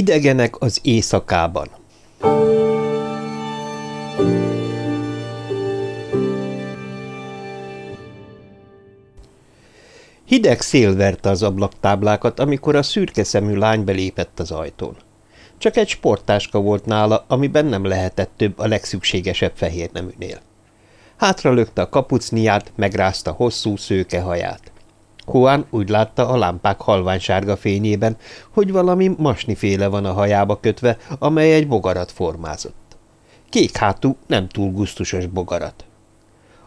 Idegenek az éjszakában Hideg szél verte az ablaktáblákat, amikor a szürke szemű lány belépett az ajtón. Csak egy sportáska volt nála, amiben nem lehetett több a legszükségesebb fehér neműnél. Hátra lökte a kapucniát, megrázta hosszú szőke haját. Juan úgy látta a lámpák halványsárga fényében, hogy valami masniféle van a hajába kötve, amely egy bogarat formázott. Kék hátú, nem túl gusztusos bogarat.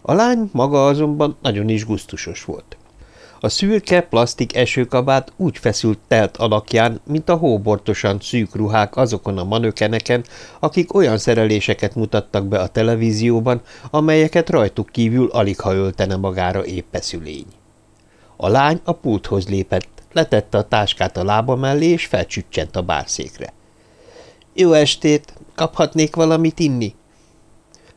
A lány maga azonban nagyon is gusztusos volt. A szürke plastik esőkabát úgy feszült telt alakján, mint a hóbortosan szűk ruhák azokon a manökeneken, akik olyan szereléseket mutattak be a televízióban, amelyeket rajtuk kívül alig ha öltene magára éppeszülény. A lány a pulthoz lépett, letette a táskát a lába mellé, és felcsütcsent a bárszékre. – Jó estét! Kaphatnék valamit inni?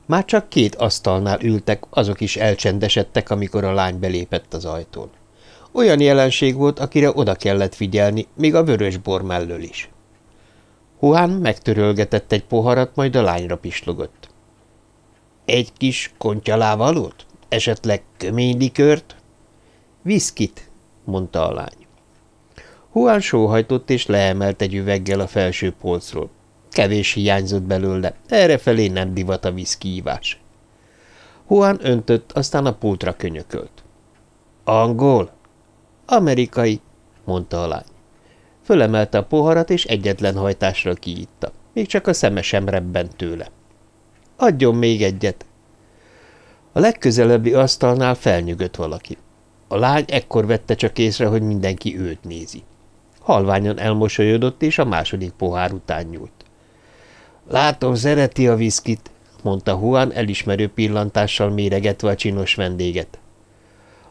Már csak két asztalnál ültek, azok is elcsendesedtek, amikor a lány belépett az ajtón. Olyan jelenség volt, akire oda kellett figyelni, még a vörös bor mellől is. Juan megtörölgetett egy poharat, majd a lányra pislogott. – Egy kis kontyalávalót? Esetleg köménylikört? – Viszkit, mondta a lány. Juan sóhajtott és leemelt egy üveggel a felső polcról. Kevés hiányzott belőle, errefelé nem divat a viszkívás. Juan öntött, aztán a pultra könyökölt. – Angol? Amerikai, mondta a lány. Fölemelte a poharat, és egyetlen hajtásra kiitta. Még csak a szeme sem rebbent tőle. Adjon még egyet. A legközelebbi asztalnál felnyögött valaki. A lány ekkor vette csak észre, hogy mindenki őt nézi. Halványan elmosolyodott, és a második pohár után nyúlt. Látom, szereti a viszkit, mondta Juan elismerő pillantással méregetve a csinos vendéget.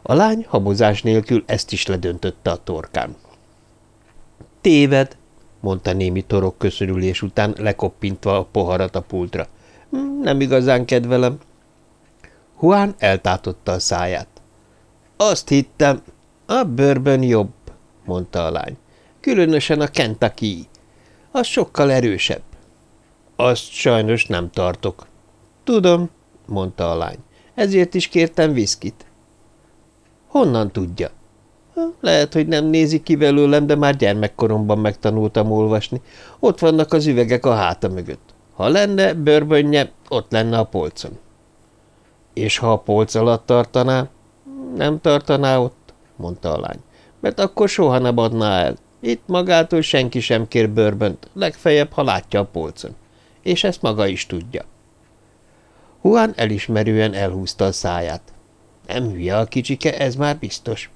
A lány habozás nélkül ezt is ledöntötte a torkán. Téved, mondta némi torok köszörülés után, lekoppintva a poharat a pultra. Hm, nem igazán kedvelem. Juan eltátotta a száját. Azt hittem, a bőrben jobb, mondta a lány. Különösen a Kentucky. Az sokkal erősebb. Azt sajnos nem tartok. Tudom, mondta a lány. Ezért is kértem viszkit. Honnan tudja? Lehet, hogy nem nézik ki belőlem, de már gyermekkoromban megtanultam olvasni. Ott vannak az üvegek a háta mögött. Ha lenne bőrbönje, ott lenne a polcon. És ha a polc alatt tartaná? Nem tartaná ott, mondta a lány, mert akkor soha nem adná el. Itt magától senki sem kér bőrbönt, legfeljebb, ha látja a polcon. És ezt maga is tudja. Juan elismerően elhúzta a száját. Nem hülye a kicsike, ez már biztos.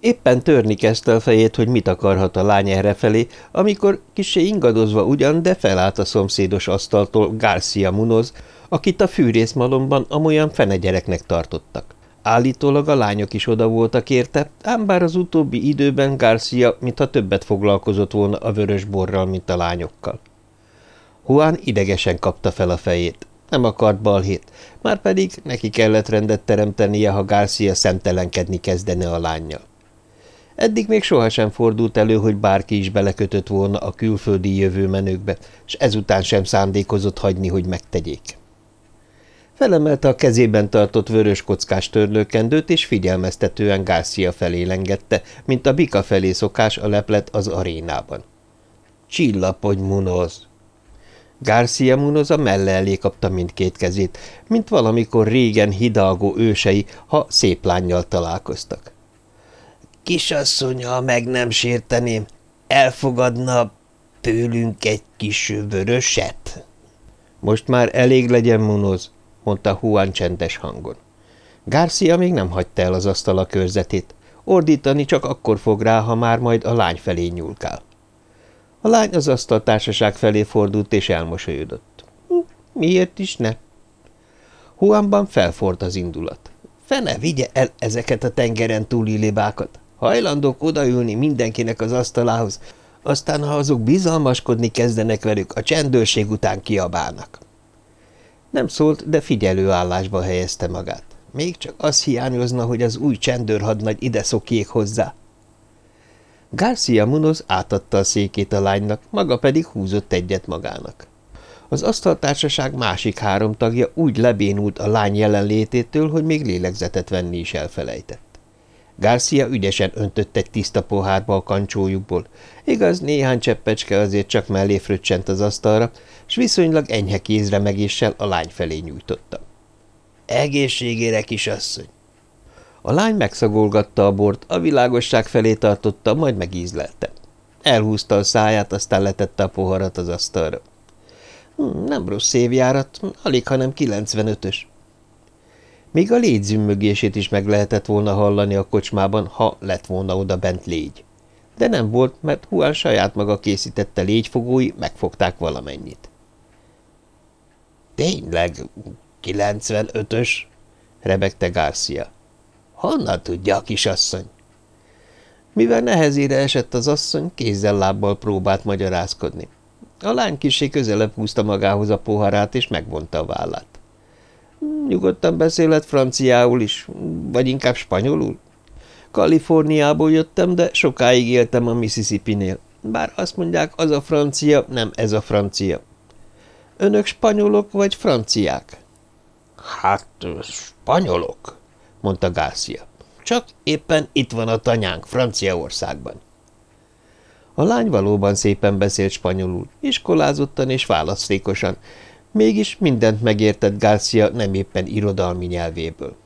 Éppen törni kezdte a fejét, hogy mit akarhat a lány errefelé, amikor kisé ingadozva ugyan, de felállt a szomszédos asztaltól Garcia Munoz, akit a fűrészmalomban amolyan fenegyereknek tartottak. Állítólag a lányok is oda voltak érte, ám bár az utóbbi időben Garcia mintha többet foglalkozott volna a vörös borral, mint a lányokkal. Juan idegesen kapta fel a fejét. Nem akart balhét, már pedig neki kellett rendet teremtenie, ha Garcia szemtelenkedni kezdene a lányjal. Eddig még sohasem fordult elő, hogy bárki is belekötött volna a külföldi jövőmenőkbe, és ezután sem szándékozott hagyni, hogy megtegyék. Felemelte a kezében tartott vörös kockás törlőkendőt, és figyelmeztetően Garcia felé lengette, mint a bika felé szokás a leplet az arénában. – Csillapodj, munoz! Garcia Munoz a melle elé kapta mindkét kezét, mint valamikor régen hidalgó ősei, ha szép lányjal találkoztak. Kisasszony, ha meg nem sérteném, elfogadna tőlünk egy kis vöröset? Most már elég legyen, Munoz, mondta Juan csendes hangon. Garcia még nem hagyta el az asztal a körzetét. Ordítani csak akkor fog rá, ha már majd a lány felé nyúlkál. A lány az asztaltársaság felé fordult és elmosolyodott. Hm, miért is ne? Huanban felfort az indulat. Fene vigye el ezeket a tengeren túli libákat. Hajlandók odaülni mindenkinek az asztalához, aztán ha azok bizalmaskodni kezdenek velük, a csendőrség után kiabálnak. Nem szólt, de figyelő állásba helyezte magát. Még csak az hiányozna, hogy az új csendőrhadnagy ide szokjék hozzá. Garcia Munoz átadta a székét a lánynak, maga pedig húzott egyet magának. Az asztaltársaság másik három tagja úgy lebénult a lány jelenlététől, hogy még lélegzetet venni is elfelejtett. Garcia ügyesen öntött egy tiszta pohárba a kancsójukból, igaz, néhány cseppecske azért csak mellé fröccsent az asztalra, s viszonylag enyhe kézre megéssel a lány felé nyújtotta. – Egészségére, kisasszony! A lány megszagolgatta a bort, a világosság felé tartotta, majd megízlelte. Elhúzta a száját, aztán letette a poharat az asztalra. Hm, nem rossz évjárat, alig, hanem 95-ös. Még a légy zümmögését is meg lehetett volna hallani a kocsmában, ha lett volna oda bent légy. De nem volt, mert Huán saját maga készítette légyfogói, megfogták valamennyit. Tényleg 95-ös? rebegte Garcia. Honnan tudja a kisasszony? Mivel nehezére esett az asszony, kézzel-lábbal próbált magyarázkodni. A lány kisé közelebb húzta magához a poharát, és megvonta a vállát. Nyugodtan beszélhet franciául is, vagy inkább spanyolul. Kaliforniából jöttem, de sokáig éltem a Mississippi-nél. Bár azt mondják, az a francia, nem ez a francia. Önök spanyolok vagy franciák? Hát, spanyolok, mondta Garcia. Csak éppen itt van a tanyánk, Franciaországban. A lány valóban szépen beszélt spanyolul, iskolázottan és választékosan, mégis mindent megértett Garcia nem éppen irodalmi nyelvéből.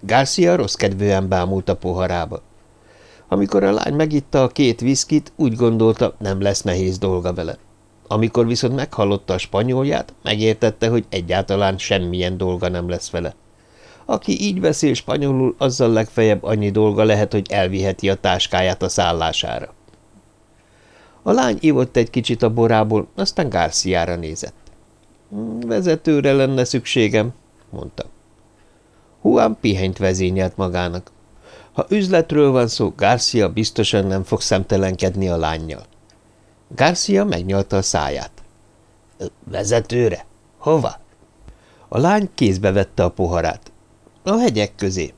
Garcia rossz kedvűen bámult a poharába. Amikor a lány megitta a két viszkit, úgy gondolta, nem lesz nehéz dolga vele. Amikor viszont meghallotta a spanyolját, megértette, hogy egyáltalán semmilyen dolga nem lesz vele. Aki így beszél spanyolul, azzal legfeljebb annyi dolga lehet, hogy elviheti a táskáját a szállására. A lány ivott egy kicsit a borából, aztán Garciára nézett. Vezetőre lenne szükségem, mondta. Juan pihenyt vezényelt magának. Ha üzletről van szó, Garcia biztosan nem fog szemtelenkedni a lányjal. Garcia megnyalta a száját. Vezetőre? Hova? A lány kézbe vette a poharát. A hegyek közé.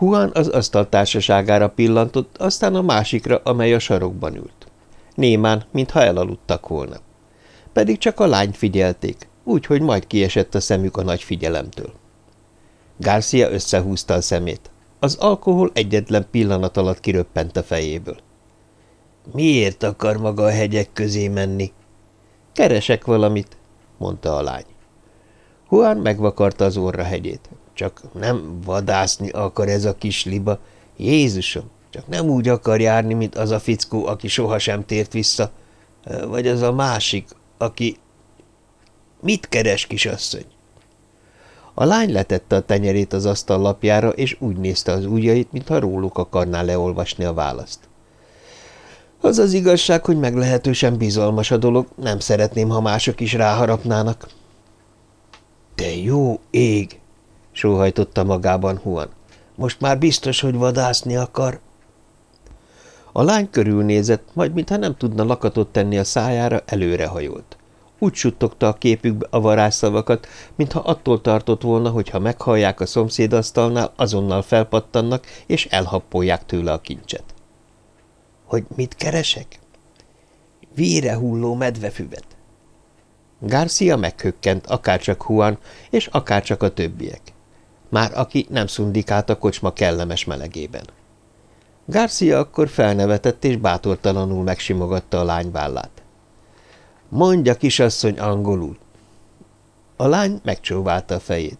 Juan az asztaltársaságára pillantott, aztán a másikra, amely a sarokban ült. Némán, mintha elaludtak volna. Pedig csak a lányt figyelték, úgyhogy majd kiesett a szemük a nagy figyelemtől. Garcia összehúzta a szemét. Az alkohol egyetlen pillanat alatt kiröppent a fejéből. Miért akar maga a hegyek közé menni? Keresek valamit, mondta a lány. Juan megvakarta az orra hegyét. Csak nem vadászni akar ez a kis liba. Jézusom, csak nem úgy akar járni, mint az a fickó, aki sohasem tért vissza. Vagy az a másik, aki... Mit keres, kisasszony? A lány letette a tenyerét az asztal lapjára, és úgy nézte az ujjait, mintha róluk akarná leolvasni a választ. Az az igazság, hogy meglehetősen bizalmas a dolog, nem szeretném, ha mások is ráharapnának. De jó ég! sóhajtotta magában Huan. Most már biztos, hogy vadászni akar. A lány körülnézett, majd mintha nem tudna lakatot tenni a szájára, előrehajolt. Úgy suttogta a képükbe a varázsszavakat, mintha attól tartott volna, hogy ha meghallják a szomszédasztalnál, azonnal felpattannak, és elhappolják tőle a kincset. – Hogy mit keresek? – Víre hulló medvefüvet. Garcia meghökkent, akárcsak Juan, és akárcsak a többiek már aki nem szundikált a kocsma kellemes melegében. Garcia akkor felnevetett és bátortalanul megsimogatta a lány vállát. – Mondja, kisasszony, angolul! A lány megcsóválta a fejét.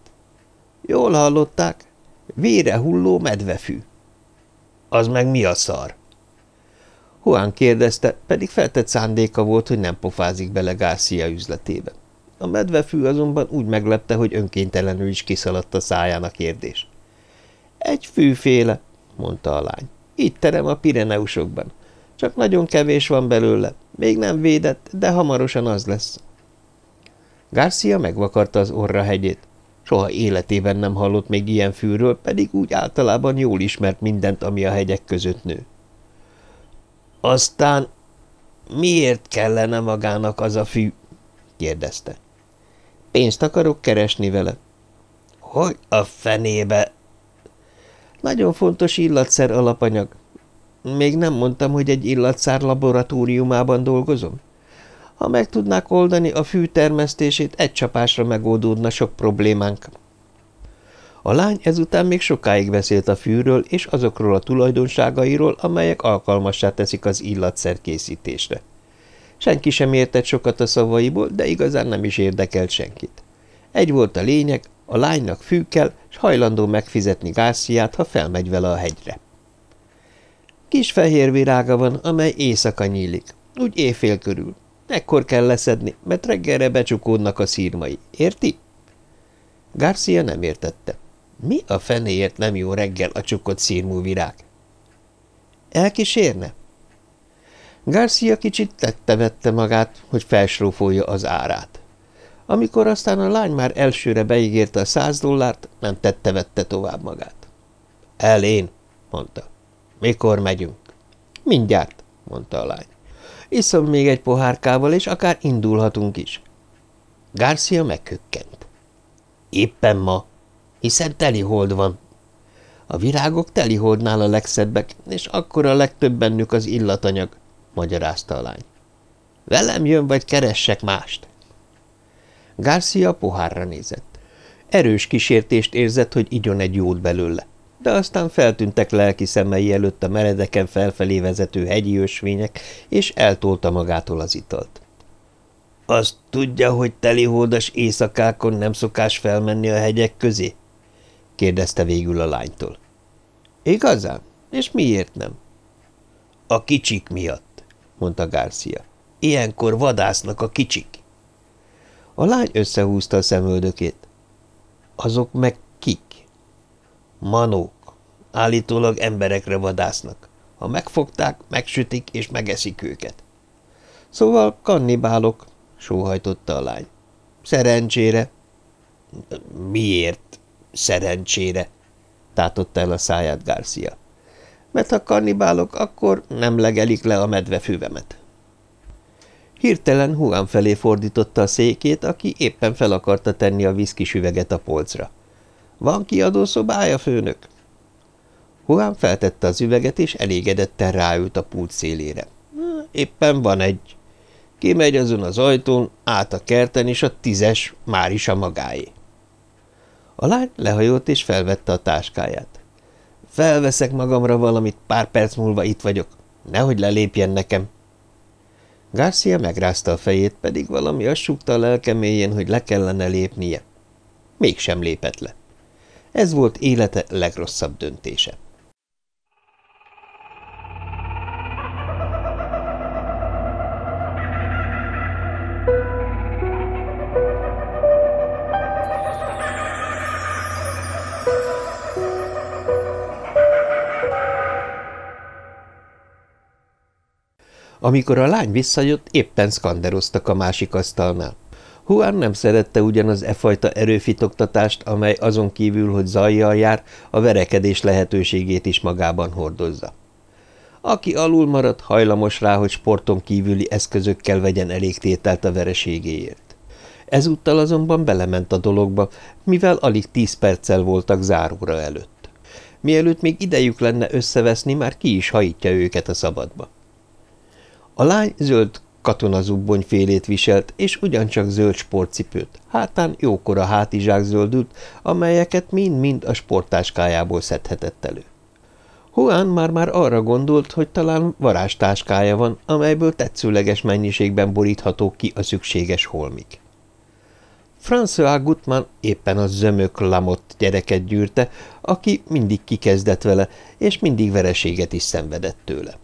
– Jól hallották? Vére hulló medvefű. – Az meg mi a szar? Juan kérdezte, pedig feltett szándéka volt, hogy nem pofázik bele Garcia üzletébe. A medvefű azonban úgy meglepte, hogy önkéntelenül is kiszaladt a száján a kérdés. Egy fűféle, mondta a lány. Itt terem a Pireneusokban. Csak nagyon kevés van belőle. Még nem védett, de hamarosan az lesz. Garcia megvakarta az orra hegyét. Soha életében nem hallott még ilyen fűről, pedig úgy általában jól ismert mindent, ami a hegyek között nő. Aztán miért kellene magának az a fű? kérdezte. Pénzt akarok keresni vele. Hogy a fenébe? Nagyon fontos illatszer alapanyag. még nem mondtam, hogy egy illatszár laboratóriumában dolgozom? Ha meg tudnák oldani a fű termesztését, egy csapásra megoldódna sok problémánk. A lány ezután még sokáig beszélt a fűről és azokról a tulajdonságairól, amelyek alkalmassá teszik az illatszer készítésre. Senki sem értett sokat a szavaiból, de igazán nem is érdekelt senkit. Egy volt a lényeg, a lánynak fű kell, s hajlandó megfizetni Garciát, ha felmegy vele a hegyre. Kis fehér virága van, amely éjszaka nyílik, úgy éjfél körül. Ekkor kell leszedni, mert reggelre becsukódnak a szírmai. Érti? Garcia nem értette. Mi a fenéért nem jó reggel a csukott szírmú virág? Elkísérne? Garcia kicsit tette-vette magát, hogy felsrófolja az árát. Amikor aztán a lány már elsőre beígérte a száz dollárt, nem tette-vette tovább magát. Elén, mondta. Mikor megyünk? Mindjárt, mondta a lány. Iszom még egy pohárkával, és akár indulhatunk is. Garcia meghökkent. Éppen ma, hiszen telihold van. A virágok teliholdnál a legszebbek, és akkor a legtöbb bennük az illatanyag, magyarázta a lány. Velem jön, vagy keressek mást? Garcia pohárra nézett. Erős kísértést érzett, hogy igyon egy jót belőle, de aztán feltűntek lelki szemei előtt a meredeken felfelé vezető hegyi ösvények, és eltolta magától az italt. Azt tudja, hogy telihódas éjszakákon nem szokás felmenni a hegyek közé? kérdezte végül a lánytól. Igazán? És miért nem? A kicsik miatt, mondta Garcia. Ilyenkor vadásznak a kicsik. A lány összehúzta a szemöldökét. Azok meg kik? Manók. Állítólag emberekre vadásznak. Ha megfogták, megsütik és megeszik őket. Szóval kannibálok, sóhajtotta a lány. Szerencsére. Miért szerencsére? tátotta el a száját Garcia. Mert ha kannibálok, akkor nem legelik le a medvefüvemet. Hirtelen Huán felé fordította a székét, aki éppen fel akarta tenni a viszkis üveget a polcra. – Van kiadó szobája, főnök? Huán feltette az üveget, és elégedetten ráült a pult szélére. – Éppen van egy. Kimegy azon az ajtón, át a kerten, és a tízes már is a magáé. A lány lehajolt, és felvette a táskáját. – Felveszek magamra valamit, pár perc múlva itt vagyok. Nehogy lelépjen nekem – Garcia megrázta a fejét, pedig valami azt súgta a lelkeméjén, hogy le kellene lépnie. Mégsem lépett le. Ez volt élete legrosszabb döntése. Amikor a lány visszajött, éppen szkanderoztak a másik asztalnál. Juan nem szerette ugyanaz e fajta erőfitoktatást, amely azon kívül, hogy zajjal jár, a verekedés lehetőségét is magában hordozza. Aki alul maradt, hajlamos rá, hogy sporton kívüli eszközökkel vegyen elég tételt a vereségéért. Ezúttal azonban belement a dologba, mivel alig tíz perccel voltak záróra előtt. Mielőtt még idejük lenne összeveszni, már ki is hajítja őket a szabadba. A lány zöld katonazubbony félét viselt, és ugyancsak zöld sportcipőt, hátán jókora hátizsák zöldült, amelyeket mind-mind a sportáskájából szedhetett elő. Juan már-már arra gondolt, hogy talán varázstáskája van, amelyből tetszőleges mennyiségben borítható ki a szükséges holmik. François Gutmann éppen a zömök lamott gyereket gyűrte, aki mindig kikezdett vele, és mindig vereséget is szenvedett tőle.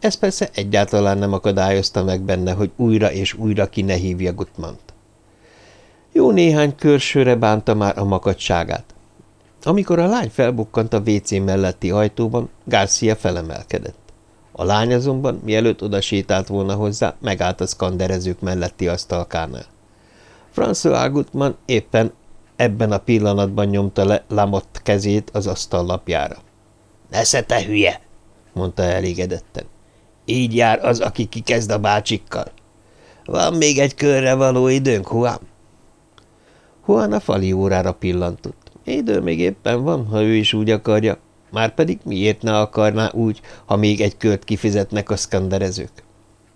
Ez persze egyáltalán nem akadályozta meg benne, hogy újra és újra ki ne hívja Gutmant. Jó néhány körsőre bánta már a makadságát. Amikor a lány felbukkant a WC melletti ajtóban, Garcia felemelkedett. A lány azonban, mielőtt oda sétált volna hozzá, megállt a szkanderezők melletti asztalkánál. François Gutmann éppen ebben a pillanatban nyomta le Lamott kezét az asztal lapjára. – Nesze te hülye! – mondta elégedetten. Így jár az, aki kikezd a bácsikkal. Van még egy körre való időnk, Juan? Juan a fali órára pillantott. Idő még éppen van, ha ő is úgy akarja, Márpedig miért ne akarná úgy, ha még egy kört kifizetnek a szkanderezők?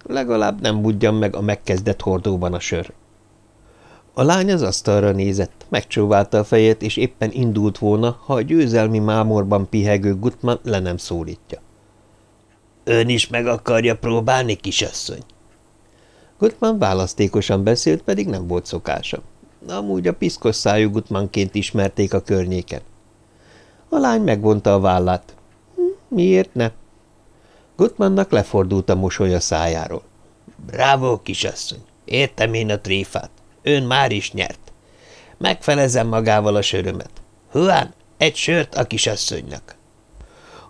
Legalább nem budjan meg a megkezdett hordóban a sör. A lány az asztalra nézett, megcsóválta a fejét, és éppen indult volna, ha a győzelmi mámorban pihegő Gutman le nem szólítja. – Ön is meg akarja próbálni, kisasszony? Gutman választékosan beszélt, pedig nem volt szokása. Amúgy a piszkos szájú Gutmanként ismerték a környéken. A lány megvonta a vállát. Hm, miért ne? Gutmannak lefordult a mosoly a szájáról. Bravo, kisasszony! Értem én a tréfát. Ön már is nyert. Megfelezem magával a sörömet. Huán, egy sört a kisasszonynak.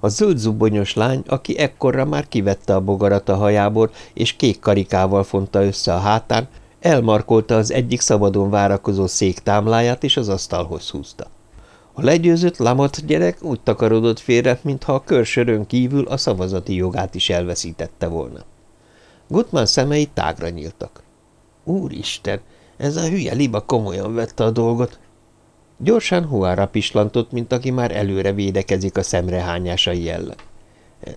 A zöld zubonyos lány, aki ekkorra már kivette a bogarat a hajából, és kék karikával fonta össze a hátán, elmarkolta az egyik szabadon várakozó szék támláját, és az asztalhoz húzta. A legyőzött Lamot gyerek úgy takarodott félre, mintha a körsörön kívül a szavazati jogát is elveszítette volna. Gutman szemei tágra nyíltak. Úristen, ez a hülye liba komolyan vette a dolgot. Gyorsan huára pislantott, mint aki már előre védekezik a szemrehányásai ellen.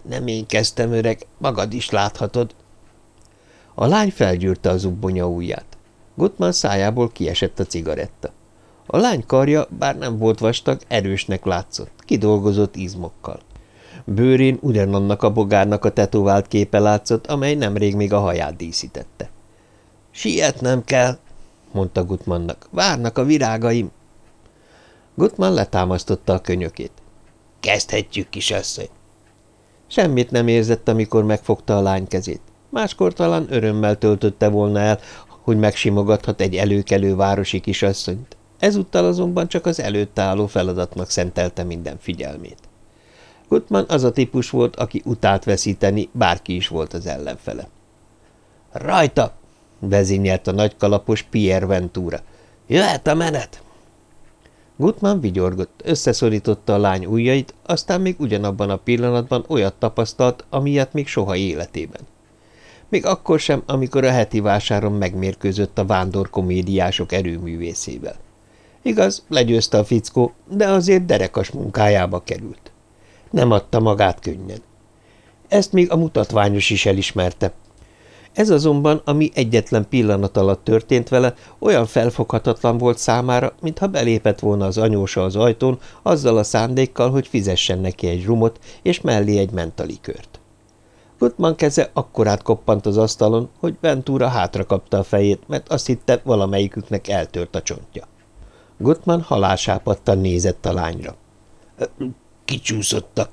Nem én kezdtem, öreg, magad is láthatod. A lány felgyűrte az ubbonya ujját. Gutman szájából kiesett a cigaretta. A lány karja, bár nem volt vastag, erősnek látszott, kidolgozott izmokkal. Bőrén ugyanannak a bogárnak a tetovált képe látszott, amely nemrég még a haját díszítette. – Sietnem kell, mondta Gutmannak. Várnak a virágaim. Gutman letámasztotta a könyökét. Kezdhetjük, kisasszony. Semmit nem érzett, amikor megfogta a lány kezét. Máskor talán örömmel töltötte volna el, hogy megsimogathat egy előkelő városi kisasszonyt. Ezúttal azonban csak az előtte álló feladatnak szentelte minden figyelmét. Gutman az a típus volt, aki utált veszíteni, bárki is volt az ellenfele. – Rajta! vezényelt a nagykalapos Pierre Ventura. Jöhet a menet! Gutman vigyorgott, összeszorította a lány ujjait, aztán még ugyanabban a pillanatban olyat tapasztalt, amilyet még soha életében. Még akkor sem, amikor a heti vásáron megmérkőzött a vándor komédiások erőművészével. Igaz, legyőzte a fickó, de azért derekas munkájába került. Nem adta magát könnyen. Ezt még a mutatványos is elismerte, ez azonban, ami egyetlen pillanat alatt történt vele, olyan felfoghatatlan volt számára, mintha belépett volna az anyósa az ajtón, azzal a szándékkal, hogy fizessen neki egy rumot, és mellé egy mentalikört. Gutman keze akkorát koppant az asztalon, hogy Ventura hátra kapta a fejét, mert azt hitte, valamelyiküknek eltört a csontja. Gutman halásápadtan nézett a lányra. – Kicsúszott a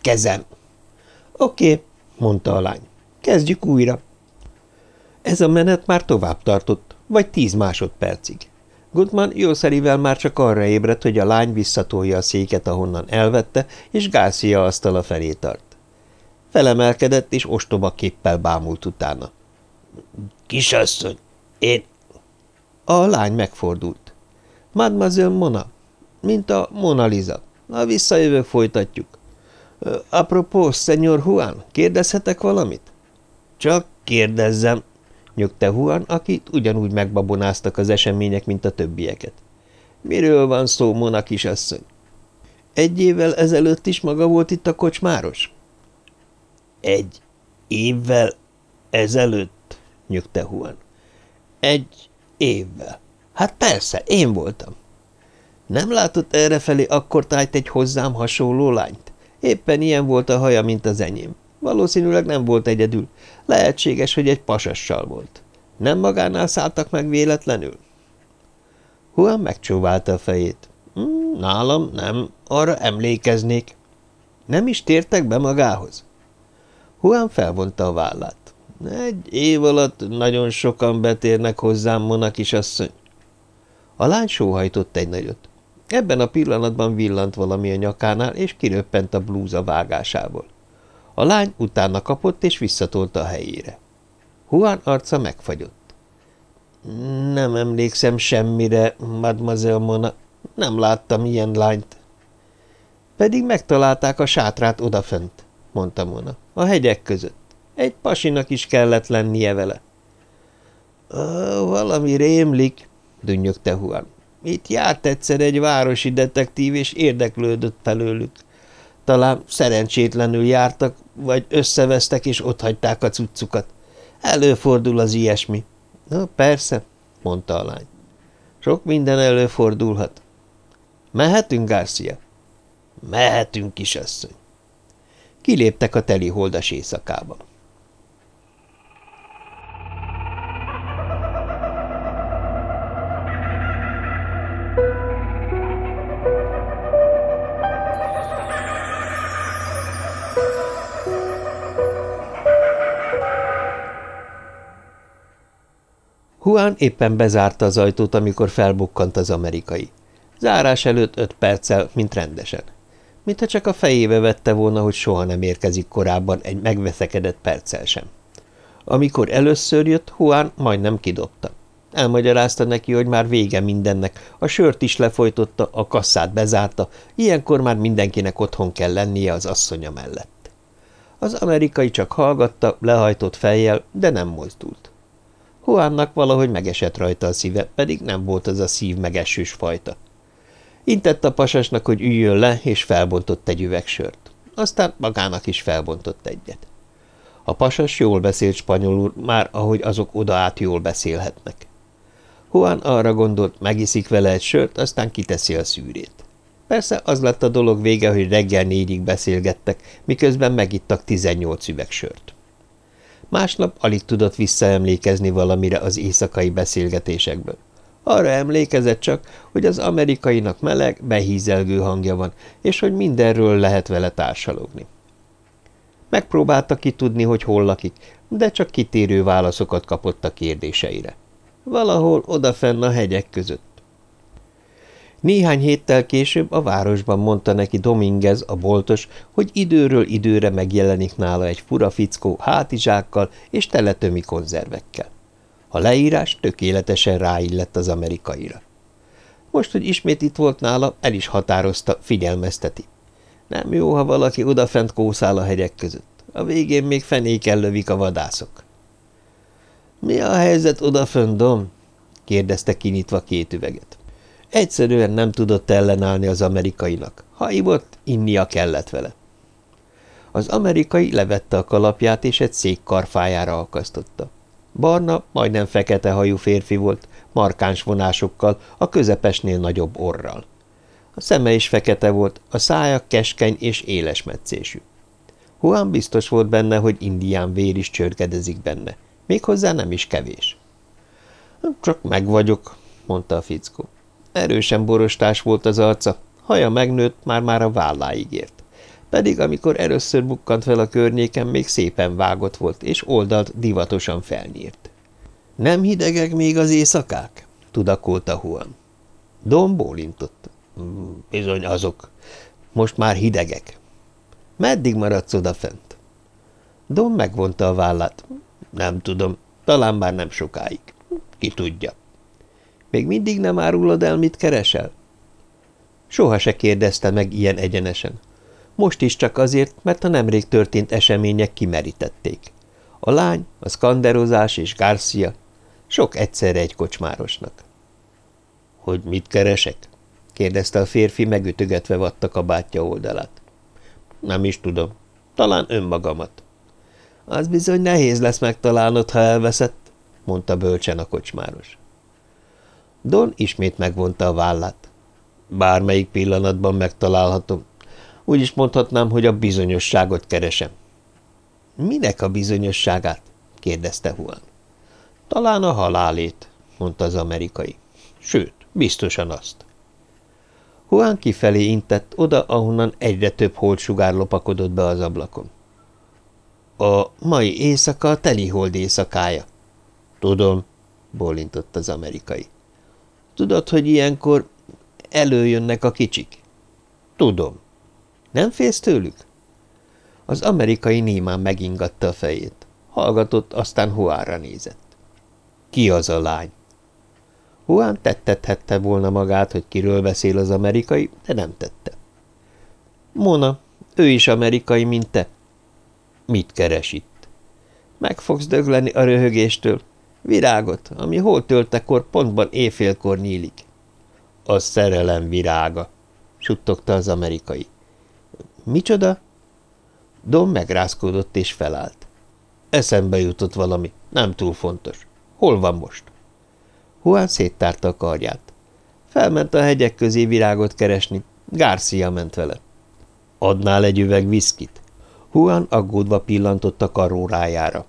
kezem. – Oké, okay, mondta a lány. – Kezdjük újra. Ez a menet már tovább tartott, vagy tíz másodpercig. Goodman jószerivel már csak arra ébredt, hogy a lány visszatolja a széket, ahonnan elvette, és Garcia asztala felé tart. Felemelkedett, és ostoba képpel bámult utána. – Kisasszony, én... A lány megfordult. – Mademoiselle Mona, mint a Mona Lisa. Na, visszajövök, folytatjuk. – Apropos, Senyor Juan, kérdezhetek valamit? – Csak kérdezzem, nyögte Juan, akit ugyanúgy megbabonáztak az események, mint a többieket. Miről van szó, Mona kisasszony? Egy évvel ezelőtt is maga volt itt a kocsmáros? Egy évvel ezelőtt, nyögte Juan. Egy évvel. Hát persze, én voltam. Nem látott errefelé akkor tájt egy hozzám hasonló lányt? Éppen ilyen volt a haja, mint az enyém. Valószínűleg nem volt egyedül. Lehetséges, hogy egy pasassal volt. Nem magánál szálltak meg véletlenül? Juan megcsóválta a fejét. Hmm, nálam nem, arra emlékeznék. Nem is tértek be magához? Juan felvonta a vállát. Egy év alatt nagyon sokan betérnek hozzám, Mona kisasszony. A lány sóhajtott egy nagyot. Ebben a pillanatban villant valami a nyakánál, és kiröppent a blúza vágásából. A lány utána kapott, és visszatolta a helyére. Juan arca megfagyott. Nem emlékszem semmire, mademoiselle Mona. Nem láttam ilyen lányt. Pedig megtalálták a sátrát odafent, mondta Mona, a hegyek között. Egy pasinak is kellett lennie vele. Valami rémlik, dünnyögte Juan. Itt járt egyszer egy városi detektív, és érdeklődött felőlük. Talán szerencsétlenül jártak, vagy összevesztek és otthagyták a cuccukat. Előfordul az ilyesmi. Na, persze, mondta a lány. Sok minden előfordulhat. Mehetünk, Garcia? Mehetünk, kisasszony. Kiléptek a teli holdas éjszakába. Juan éppen bezárta az ajtót, amikor felbukkant az amerikai. Zárás előtt öt perccel, mint rendesen. Mintha csak a fejébe vette volna, hogy soha nem érkezik korábban egy megveszekedett perccel sem. Amikor először jött, Juan majdnem kidobta. Elmagyarázta neki, hogy már vége mindennek, a sört is lefolytotta, a kasszát bezárta, ilyenkor már mindenkinek otthon kell lennie az asszonya mellett. Az amerikai csak hallgatta, lehajtott fejjel, de nem mozdult. Juannak valahogy megesett rajta a szíve, pedig nem volt az a szív megesős fajta. Intett a pasasnak, hogy üljön le, és felbontott egy üvegsört. Aztán magának is felbontott egyet. A pasas jól beszélt spanyolul, már ahogy azok oda át jól beszélhetnek. Juan arra gondolt, megiszik vele egy sört, aztán kiteszi a szűrét. Persze az lett a dolog vége, hogy reggel négyig beszélgettek, miközben megittak tizennyolc üveg sört. Másnap alig tudott visszaemlékezni valamire az éjszakai beszélgetésekből. Arra emlékezett csak, hogy az amerikainak meleg, behízelgő hangja van, és hogy mindenről lehet vele társalogni. Megpróbálta kitudni, hogy hol lakik, de csak kitérő válaszokat kapott a kérdéseire. Valahol odafenn a hegyek között. Néhány héttel később a városban mondta neki Dominguez, a boltos, hogy időről időre megjelenik nála egy fura fickó hátizsákkal és teletömi konzervekkel. A leírás tökéletesen ráillett az amerikaira. Most, hogy ismét itt volt nála, el is határozta, figyelmezteti. Nem jó, ha valaki odafent kószál a hegyek között. A végén még fenéken lövik a vadászok. – Mi a helyzet odafönt, Dom? – kérdezte kinyitva két üveget. Egyszerűen nem tudott ellenállni az amerikainak. Ha ivott, innia kellett vele. Az amerikai levette a kalapját, és egy szék karfájára akasztotta. Barna, majdnem fekete hajú férfi volt, markáns vonásokkal, a közepesnél nagyobb orral. A szeme is fekete volt, a szája keskeny és éles metszésű. Juan biztos volt benne, hogy indián vér is csörgedezik benne, méghozzá nem is kevés. – Csak meg vagyok, mondta a fickó. Erősen borostás volt az arca, haja megnőtt, már-már a válláig ért. Pedig amikor először bukkant fel a környéken, még szépen vágott volt, és oldalt divatosan felnyírt. – Nem hidegek még az éjszakák? – tudakolta Huan. Dom bólintott. Bizony azok. Most már hidegek. – Meddig maradsz odafent? Dom megvonta a vállát. – Nem tudom, talán már nem sokáig. Ki tudja. – még mindig nem árulod el, mit keresel? Soha se kérdezte meg ilyen egyenesen. Most is csak azért, mert a nemrég történt események kimerítették. A lány, a skanderozás és Garcia, sok egyszerre egy kocsmárosnak. – Hogy mit keresek? – kérdezte a férfi, megütögetve vatta kabátja oldalát. – Nem is tudom. Talán önmagamat. – Az bizony nehéz lesz megtalálnod, ha elveszett – mondta bölcsen a kocsmáros. Don ismét megvonta a vállát. Bármelyik pillanatban megtalálhatom. Úgy is mondhatnám, hogy a bizonyosságot keresem. Minek a bizonyosságát? kérdezte Juan. Talán a halálét, mondta az amerikai. Sőt, biztosan azt. Juan kifelé intett oda, ahonnan egyre több holtsugár lopakodott be az ablakon. A mai éjszaka a telihold éjszakája. Tudom, bólintott az amerikai. Tudod, hogy ilyenkor előjönnek a kicsik? Tudom. Nem félsz tőlük? Az amerikai némán megingatta a fejét. Hallgatott, aztán Huánra nézett. Ki az a lány? Huán tettethette volna magát, hogy kiről beszél az amerikai, de nem tette. Mona, ő is amerikai, mint te. Mit keres itt? Meg fogsz dögleni a röhögéstől. Virágot, ami hol töltekor pontban éjfélkor nyílik. A szerelem virága, suttogta az amerikai. Micsoda? Dom megrázkódott és felállt. Eszembe jutott valami, nem túl fontos. Hol van most? Juan széttárta a karját. Felment a hegyek közé virágot keresni. Garcia ment vele. Adnál egy üveg viszkit? Juan aggódva pillantott a karórájára.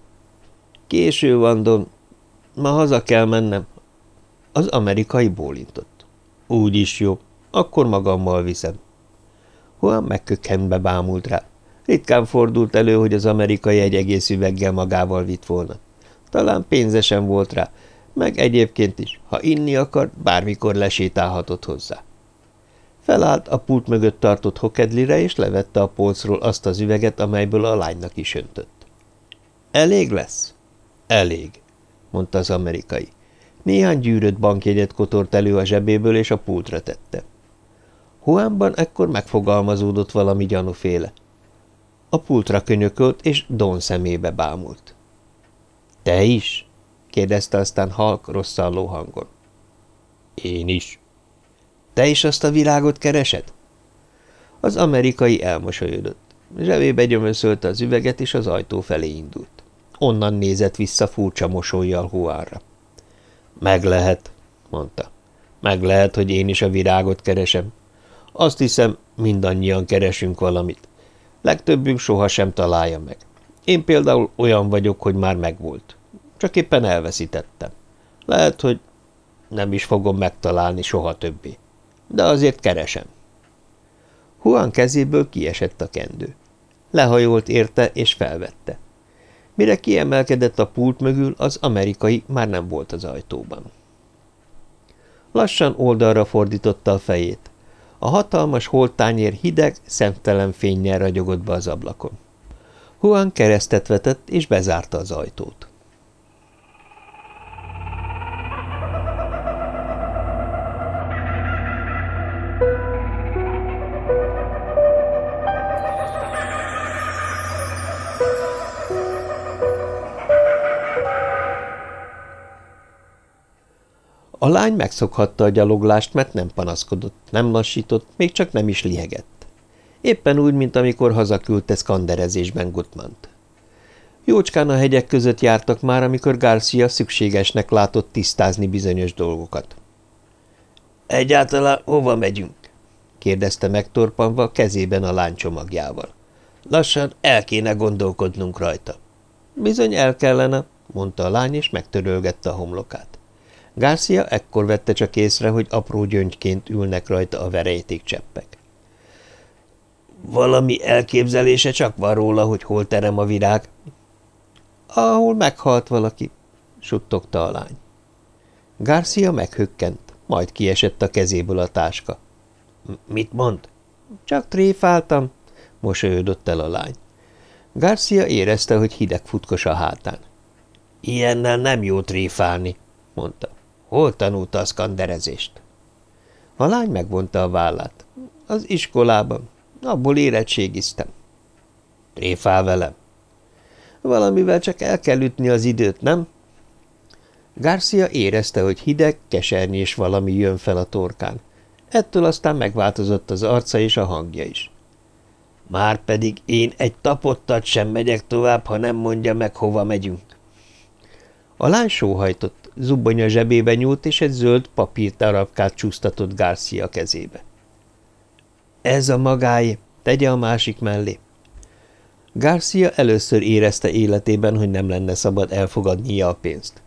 Késő van, Don. Ma haza kell mennem. Az amerikai bólintott. Úgy is jó. Akkor magammal viszem. Juan megkökkenve bámult rá. Ritkán fordult elő, hogy az amerikai egy egész üveggel magával vitt volna. Talán pénzesen volt rá, meg egyébként is, ha inni akar, bármikor lesétálhatott hozzá. Felállt a pult mögött tartott hokedlire, és levette a polcról azt az üveget, amelyből a lánynak is öntött. Elég lesz? Elég, mondta az amerikai. Néhány gyűrött bankjegyet kotort elő a zsebéből, és a pultra tette. Huánban ekkor megfogalmazódott valami gyanúféle. A pultra könyökölt, és Don szemébe bámult. – Te is? – kérdezte aztán halk, rosszalló hangon. – Én is. – Te is azt a virágot keresed? Az amerikai elmosolyodott. Zsebébe gyömöszölte az üveget, és az ajtó felé indult. Onnan nézett vissza furcsa mosolyjal Huárra. – Meg lehet, mondta. Meg lehet, hogy én is a virágot keresem. Azt hiszem, mindannyian keresünk valamit. Legtöbbünk sohasem találja meg. Én például olyan vagyok, hogy már megvolt. Csak éppen elveszítettem. Lehet, hogy nem is fogom megtalálni soha többé. De azért keresem. Juan kezéből kiesett a kendő. Lehajolt érte és felvette. Mire kiemelkedett a pult mögül, az amerikai már nem volt az ajtóban. Lassan oldalra fordította a fejét. A hatalmas holtányér hideg, szemtelen fénynyel ragyogott be az ablakon. Juan keresztet vetett, és bezárta az ajtót. A lány megszokhatta a gyaloglást, mert nem panaszkodott, nem lassított, még csak nem is lihegett. Éppen úgy, mint amikor hazaküldte szkanderezésben Gutmant. Jócskán a hegyek között jártak már, amikor Garcia szükségesnek látott tisztázni bizonyos dolgokat. – Egyáltalán hova megyünk? – kérdezte megtorpanva kezében a lány csomagjával. – Lassan el kéne gondolkodnunk rajta. – Bizony el kellene – mondta a lány, és megtörölgette a homlokát. Garcia ekkor vette csak észre, hogy apró gyöngyként ülnek rajta a verejték cseppek. Valami elképzelése csak van róla, hogy hol terem a virág? Ahol meghalt valaki, suttogta a lány. Garcia meghökkent, majd kiesett a kezéből a táska. Mit mond? Csak tréfáltam, mosolyodott el a lány. Garcia érezte, hogy hideg futkos a hátán. Ilyennel nem jó tréfálni, mondta. Hol tanulta a szkanderezést? A lány megvonta a vállát. Az iskolában. Abból érettségiztem. Tréfál velem. Valamivel csak el kell ütni az időt, nem? Garcia érezte, hogy hideg, kesernyés valami jön fel a torkán. Ettől aztán megváltozott az arca és a hangja is. Márpedig én egy tapottat sem megyek tovább, ha nem mondja meg, hova megyünk. A lány sóhajtott, zubbony zsebébe nyúlt, és egy zöld papírtarabkát csúsztatott Garcia kezébe. Ez a magáé, tegye a másik mellé. Garcia először érezte életében, hogy nem lenne szabad elfogadnia a pénzt.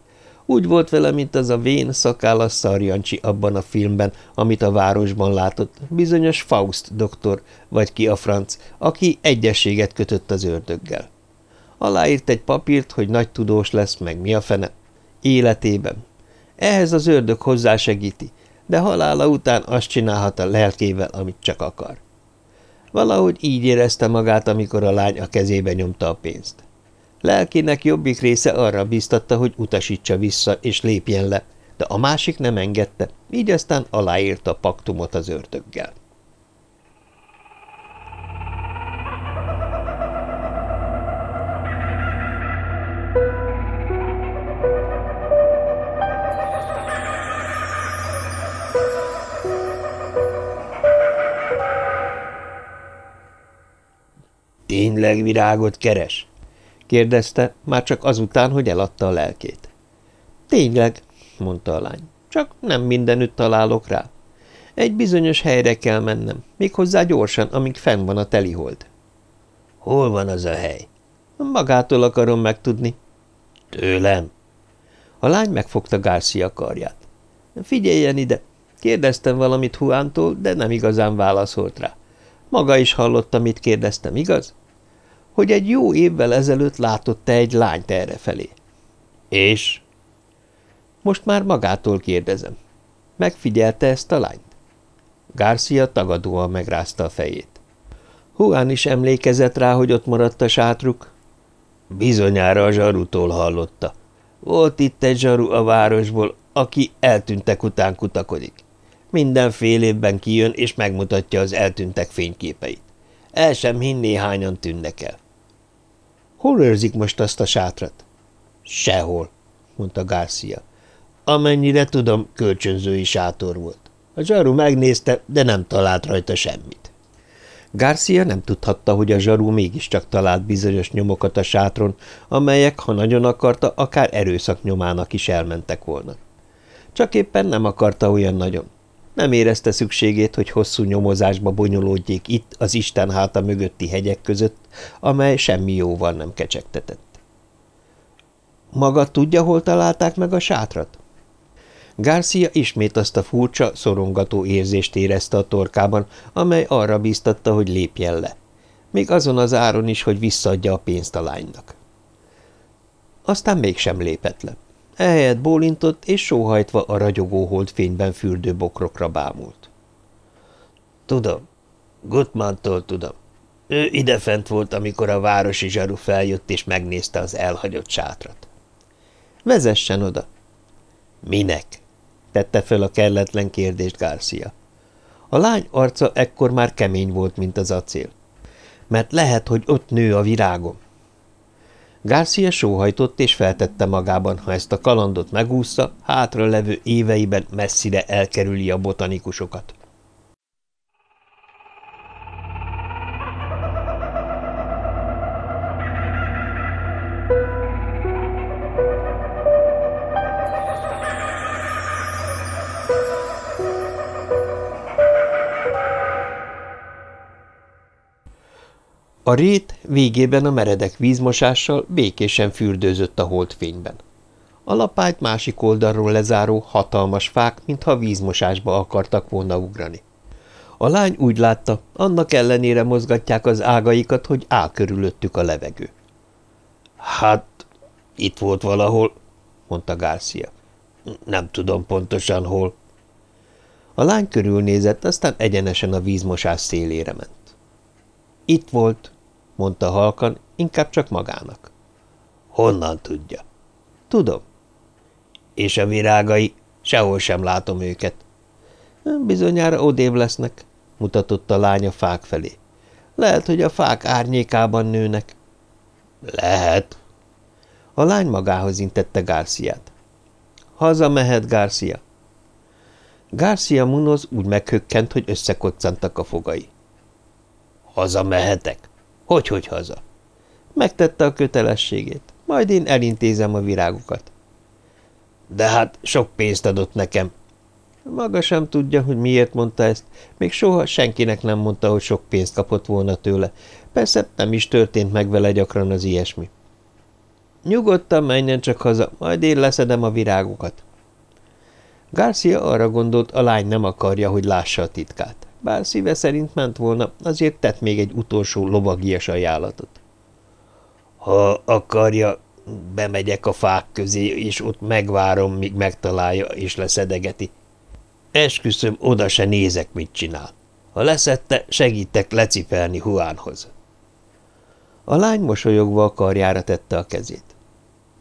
Úgy volt vele, mint az a vén, szakállas szarjancsi abban a filmben, amit a városban látott, bizonyos Faust doktor, vagy ki a franc, aki egyességet kötött az ördöggel. Aláírt egy papírt, hogy nagy tudós lesz, meg mi a fene, Életében. Ehhez az ördög hozzásegíti, de halála után azt csinálhat a lelkével, amit csak akar. Valahogy így érezte magát, amikor a lány a kezébe nyomta a pénzt. Lelkének jobbik része arra biztatta, hogy utasítsa vissza és lépjen le, de a másik nem engedte, így aztán aláírta a paktumot az ördöggel. Tényleg virágot keres? kérdezte, már csak azután, hogy eladta a lelkét. Tényleg, mondta a lány, csak nem mindenütt találok rá. Egy bizonyos helyre kell mennem, méghozzá gyorsan, amíg fenn van a telihold. Hol van az a hely? Magától akarom megtudni. Tőlem? A lány megfogta Garcia karját. Figyeljen ide! Kérdeztem valamit Huántól, de nem igazán válaszolt rá. Maga is hallotta, mit kérdeztem, igaz? Hogy egy jó évvel ezelőtt látott te egy lányt errefelé. És? Most már magától kérdezem. Megfigyelte ezt a lányt? Garcia tagadóan megrázta a fejét. Huán is emlékezett rá, hogy ott maradt a sátruk. Bizonyára a zsarutól hallotta. Volt itt egy zsaru a városból, aki eltűntek után kutakodik. Minden fél évben kijön, és megmutatja az eltűntek fényképeit. El sem hinné, hányan tűnnek el. Hol őrzik most azt a sátrat? Sehol, mondta Garcia. Amennyire tudom, kölcsönzői sátor volt. A zsaru megnézte, de nem talált rajta semmit. Garcia nem tudhatta, hogy a zsaru mégiscsak talált bizonyos nyomokat a sátron, amelyek, ha nagyon akarta, akár erőszak nyomának is elmentek volna. Csak éppen nem akarta olyan nagyon. Nem érezte szükségét, hogy hosszú nyomozásba bonyolódjék itt, az Isten háta mögötti hegyek között, amely semmi jóval nem kecsegtetett. Maga tudja, hol találták meg a sátrat? Garcia ismét azt a furcsa, szorongató érzést érezte a torkában, amely arra bíztatta, hogy lépjen le. Még azon az áron is, hogy visszaadja a pénzt a lánynak. Aztán mégsem lépett le. Ehelyett bólintott, és sóhajtva a ragyogó holdfényben fürdő bokrokra bámult. Tudom, Gutmantól tudom. Ő idefent volt, amikor a városi zsaru feljött, és megnézte az elhagyott sátrat. Vezessen oda. Minek? tette fel a kelletlen kérdést Garcia. A lány arca ekkor már kemény volt, mint az acél. Mert lehet, hogy ott nő a virágom. Garcia sóhajtott és feltette magában, ha ezt a kalandot megúszza, hátra levő éveiben messzire elkerüli a botanikusokat. A rét végében a meredek vízmosással békésen fürdőzött a holdfényben. A lapályt másik oldalról lezáró hatalmas fák, mintha vízmosásba akartak volna ugrani. A lány úgy látta, annak ellenére mozgatják az ágaikat, hogy áll körülöttük a levegő. – Hát, itt volt valahol – mondta Garcia. – Nem tudom pontosan hol. A lány körülnézett, aztán egyenesen a vízmosás szélére ment. – Itt volt – mondta halkan, inkább csak magának. Honnan tudja? Tudom. És a virágai? Sehol sem látom őket. Bizonyára odév lesznek, mutatott a lánya fák felé. Lehet, hogy a fák árnyékában nőnek. Lehet. A lány magához intette Garciát. Haza mehet, Garcia. Garcia Munoz úgy meghökkent, hogy összekoccantak a fogai. Haza mehetek? Hogy-hogy haza? Megtette a kötelességét, majd én elintézem a virágokat. De hát sok pénzt adott nekem. Maga sem tudja, hogy miért mondta ezt, még soha senkinek nem mondta, hogy sok pénzt kapott volna tőle. Persze nem is történt meg vele gyakran az ilyesmi. Nyugodtan menjen csak haza, majd én leszedem a virágokat. Garcia arra gondolt, a lány nem akarja, hogy lássa a titkát. Bár szíve szerint ment volna, azért tett még egy utolsó lovagias ajánlatot. Ha akarja, bemegyek a fák közé, és ott megvárom, míg megtalálja és leszedegeti. Esküszöm, oda se nézek, mit csinál. Ha leszette, segítek lecipelni Huánhoz. A lány mosolyogva a karjára tette a kezét.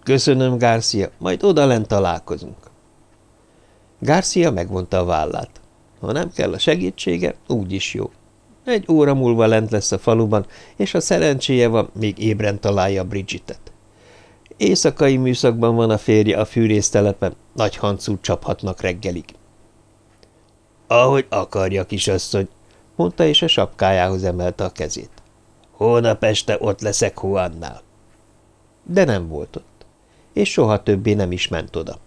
Köszönöm, Garcia, majd odalent találkozunk. Garcia megvonta a vállát. Ha nem kell a segítsége, úgy is jó. Egy óra múlva lent lesz a faluban, és ha szerencséje van, még ébren találja Bridgetet. Éjszakai műszakban van a férje a fűrésztelepen, nagy hancút csaphatnak reggelig. Ahogy akarja, kisasszony, mondta, és a sapkájához emelte a kezét. Hónap este ott leszek Huannál. De nem volt ott, és soha többé nem is ment oda.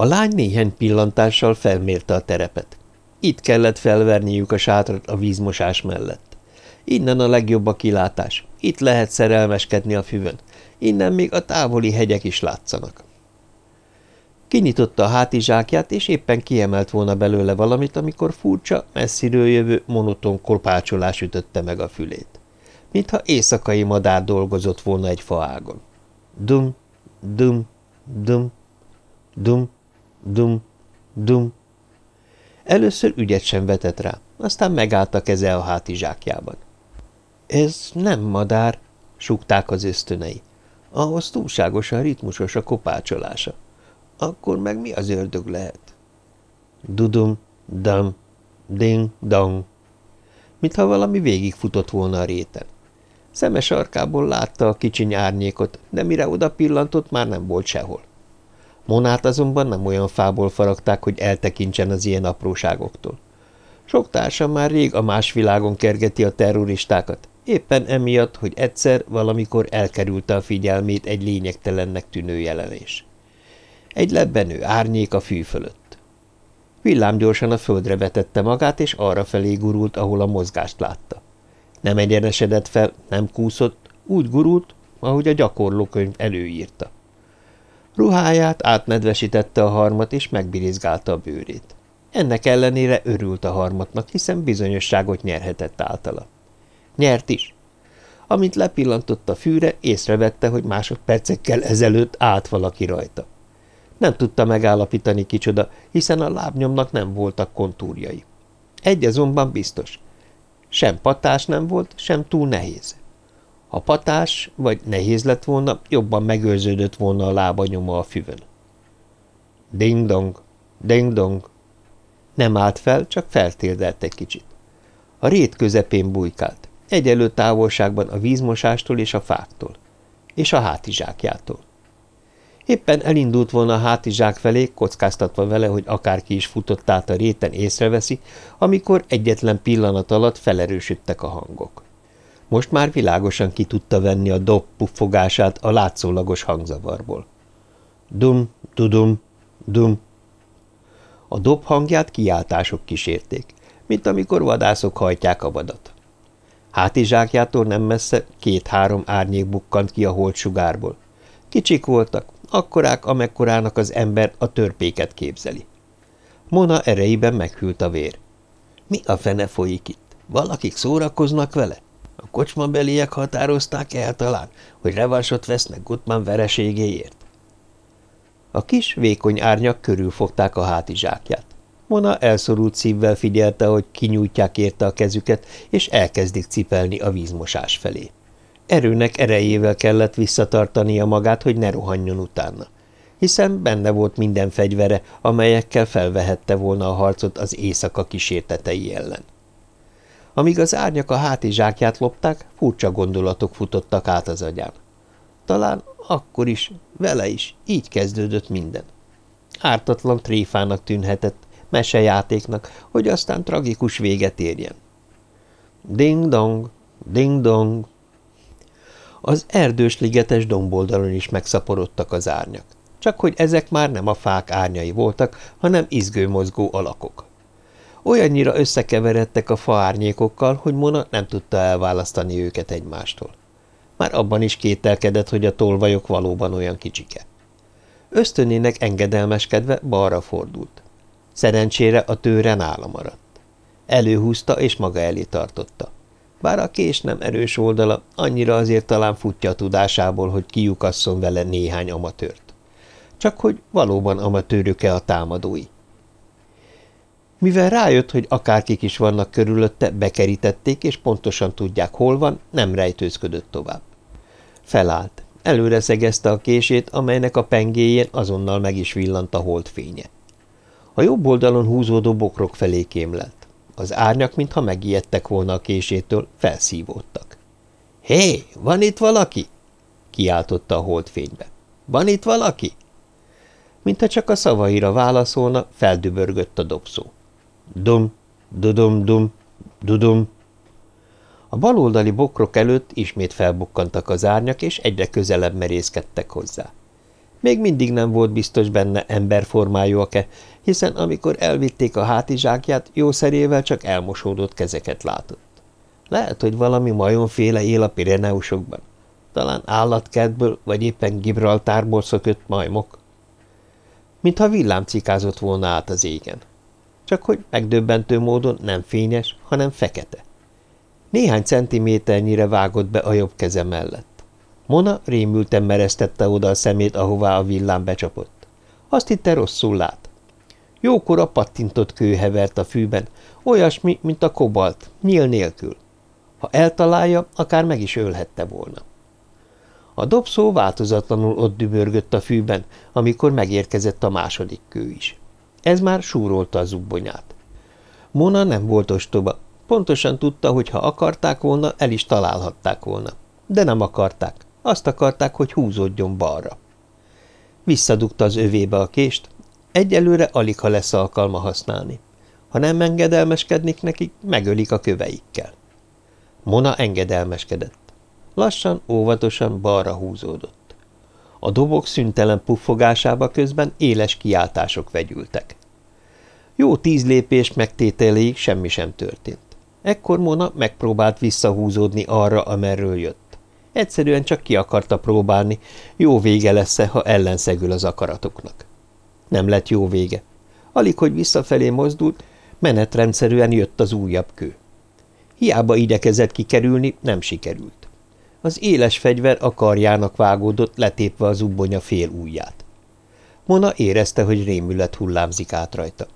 A lány néhány pillantással felmérte a terepet. Itt kellett felverniük a sátrat a vízmosás mellett. Innen a legjobb a kilátás, itt lehet szerelmeskedni a füvön, innen még a távoli hegyek is látszanak. Kinyitotta a hátizsákját, és éppen kiemelt volna belőle valamit, amikor furcsa, messziről jövő, monoton kolpácsolás ütötte meg a fülét. Mintha éjszakai madár dolgozott volna egy faágon. Dum, dum, dum, dum, Dum, dum. Először ügyet sem vetett rá, aztán megállt a keze a hátizsákjában. Ez nem madár, súgták az ösztönei. Ahhoz túlságosan ritmusos a kopácsolása. Akkor meg mi az ördög lehet? Dudum, dam, ding, dong. Mintha valami végigfutott volna a réten. Szemes arkából látta a kicsiny árnyékot, de mire oda pillantott, már nem volt sehol. Monát azonban nem olyan fából faragták, hogy eltekintsen az ilyen apróságoktól. Sok társa már rég a más világon kergeti a terroristákat, éppen emiatt, hogy egyszer valamikor elkerülte a figyelmét egy lényegtelennek tűnő jelenés. Egy lebbenő árnyék a fű fölött. Villámgyorsan a földre vetette magát, és arra felé gurult, ahol a mozgást látta. Nem egyenesedett fel, nem kúszott, úgy gurult, ahogy a gyakorlókönyv előírta. Ruháját átnedvesítette a harmat, és megbirizgálta a bőrét. Ennek ellenére örült a harmatnak, hiszen bizonyosságot nyerhetett általa. Nyert is. Amint lepillantott a fűre, észrevette, hogy másodpercekkel ezelőtt állt valaki rajta. Nem tudta megállapítani kicsoda, hiszen a lábnyomnak nem voltak kontúrjai. Egy azonban biztos. Sem patás nem volt, sem túl nehéz. Ha patás vagy nehéz lett volna, jobban megőrződött volna a lába nyoma a füvön. Ding-dong, ding-dong. Nem állt fel, csak feltérdelt egy kicsit. A rét közepén bujkált, egyelő távolságban a vízmosástól és a fáktól, és a hátizsákjától. Éppen elindult volna a hátizsák felé, kockáztatva vele, hogy akárki is futott át a réten észreveszi, amikor egyetlen pillanat alatt felerősödtek a hangok. Most már világosan ki tudta venni a dob puffogását a látszólagos hangzavarból. Dum, dudum, dum. A dob hangját kiáltások kísérték, mint amikor vadászok hajtják a vadat. Hátizsákjától nem messze két-három árnyék bukkant ki a holtsugárból. Kicsik voltak, akkorák, amekkorának az ember a törpéket képzeli. Mona erejében meghűlt a vér. Mi a fene folyik itt? Valakik szórakoznak vele? A kocsmabeliek határozták el talán, hogy revansot vesznek Gutman vereségéért? A kis, vékony árnyak körülfogták a hátizsákját. Mona elszorult szívvel figyelte, hogy kinyújtják érte a kezüket, és elkezdik cipelni a vízmosás felé. Erőnek erejével kellett visszatartania magát, hogy ne rohanjon utána, hiszen benne volt minden fegyvere, amelyekkel felvehette volna a harcot az éjszaka kísértetei ellen. Amíg az árnyak a hátizsákját lopták, furcsa gondolatok futottak át az agyán. Talán akkor is, vele is, így kezdődött minden. Ártatlan tréfának tűnhetett, mesejátéknak, hogy aztán tragikus véget érjen. Ding-dong, ding-dong. Az erdős ligetes domboldalon is megszaporodtak az árnyak, csak hogy ezek már nem a fák árnyai voltak, hanem izgőmozgó alakok. Olyannyira összekeveredtek a faárnyékokkal, hogy Mona nem tudta elválasztani őket egymástól. Már abban is kételkedett, hogy a tolvajok valóban olyan kicsike. Ösztönének engedelmeskedve balra fordult. Szerencsére a tőre nála maradt. Előhúzta és maga elé tartotta. Bár a kés nem erős oldala, annyira azért talán futja a tudásából, hogy kiukasszon vele néhány amatőrt. Csak hogy valóban amatőrök-e a támadói. Mivel rájött, hogy akárkik is vannak körülötte, bekerítették, és pontosan tudják, hol van, nem rejtőzködött tovább. Felállt. Előre szegezte a kését, amelynek a pengéjén azonnal meg is villant a holdfénye. A jobb oldalon húzódó bokrok felé kémlelt. az árnyak, mintha megijedtek volna a késétől, felszívódtak. – Hé, van itt valaki? – kiáltotta a holdfénybe. – Van itt valaki? Mintha csak a szavaira válaszolna, feldübörgött a dobszó. Dum, dudum, dum, dudum. A baloldali bokrok előtt ismét felbukkantak az árnyak, és egyre közelebb merészkedtek hozzá. Még mindig nem volt biztos benne emberformájúak-e, hiszen amikor elvitték a hátizsákját, jószerével csak elmosódott kezeket látott. Lehet, hogy valami majomféle él a Pireneusokban. Talán állatkertből, vagy éppen Gibraltárból szökött majmok. Mintha villám cikázott volna át az égen. Csak hogy megdöbbentő módon nem fényes, hanem fekete. Néhány centiméternyire vágott be a jobb keze mellett. Mona rémülten meresztette oda a szemét, ahová a villám becsapott. Azt hitte rosszul lát. Jókora pattintott kő hevert a fűben, olyasmi, mint a kobalt, nyíl nélkül. Ha eltalálja, akár meg is ölhette volna. A dobszó változatlanul ott dübörgött a fűben, amikor megérkezett a második kő is. Ez már súrolta a zubbonyát. Mona nem volt ostoba. Pontosan tudta, hogy ha akarták volna, el is találhatták volna. De nem akarták. Azt akarták, hogy húzódjon balra. Visszadugta az övébe a kést, egyelőre alig ha lesz alkalma használni. Ha nem engedelmeskednik nekik, megölik a köveikkel. Mona engedelmeskedett. Lassan, óvatosan balra húzódott. A dobok szüntelen puffogásába közben éles kiáltások vegyültek. Jó tíz lépés megtételéig semmi sem történt. Ekkor Mona megpróbált visszahúzódni arra, amerről jött. Egyszerűen csak ki akarta próbálni, jó vége lesz-e, ha ellenszegül az akaratoknak. Nem lett jó vége. Alig, hogy visszafelé mozdult, menetrendszerűen jött az újabb kő. Hiába igyekezett kikerülni, nem sikerült. Az éles fegyver a karjának vágódott, letépve az ubbonya fél ujját. Mona érezte, hogy rémület hullámzik át rajta.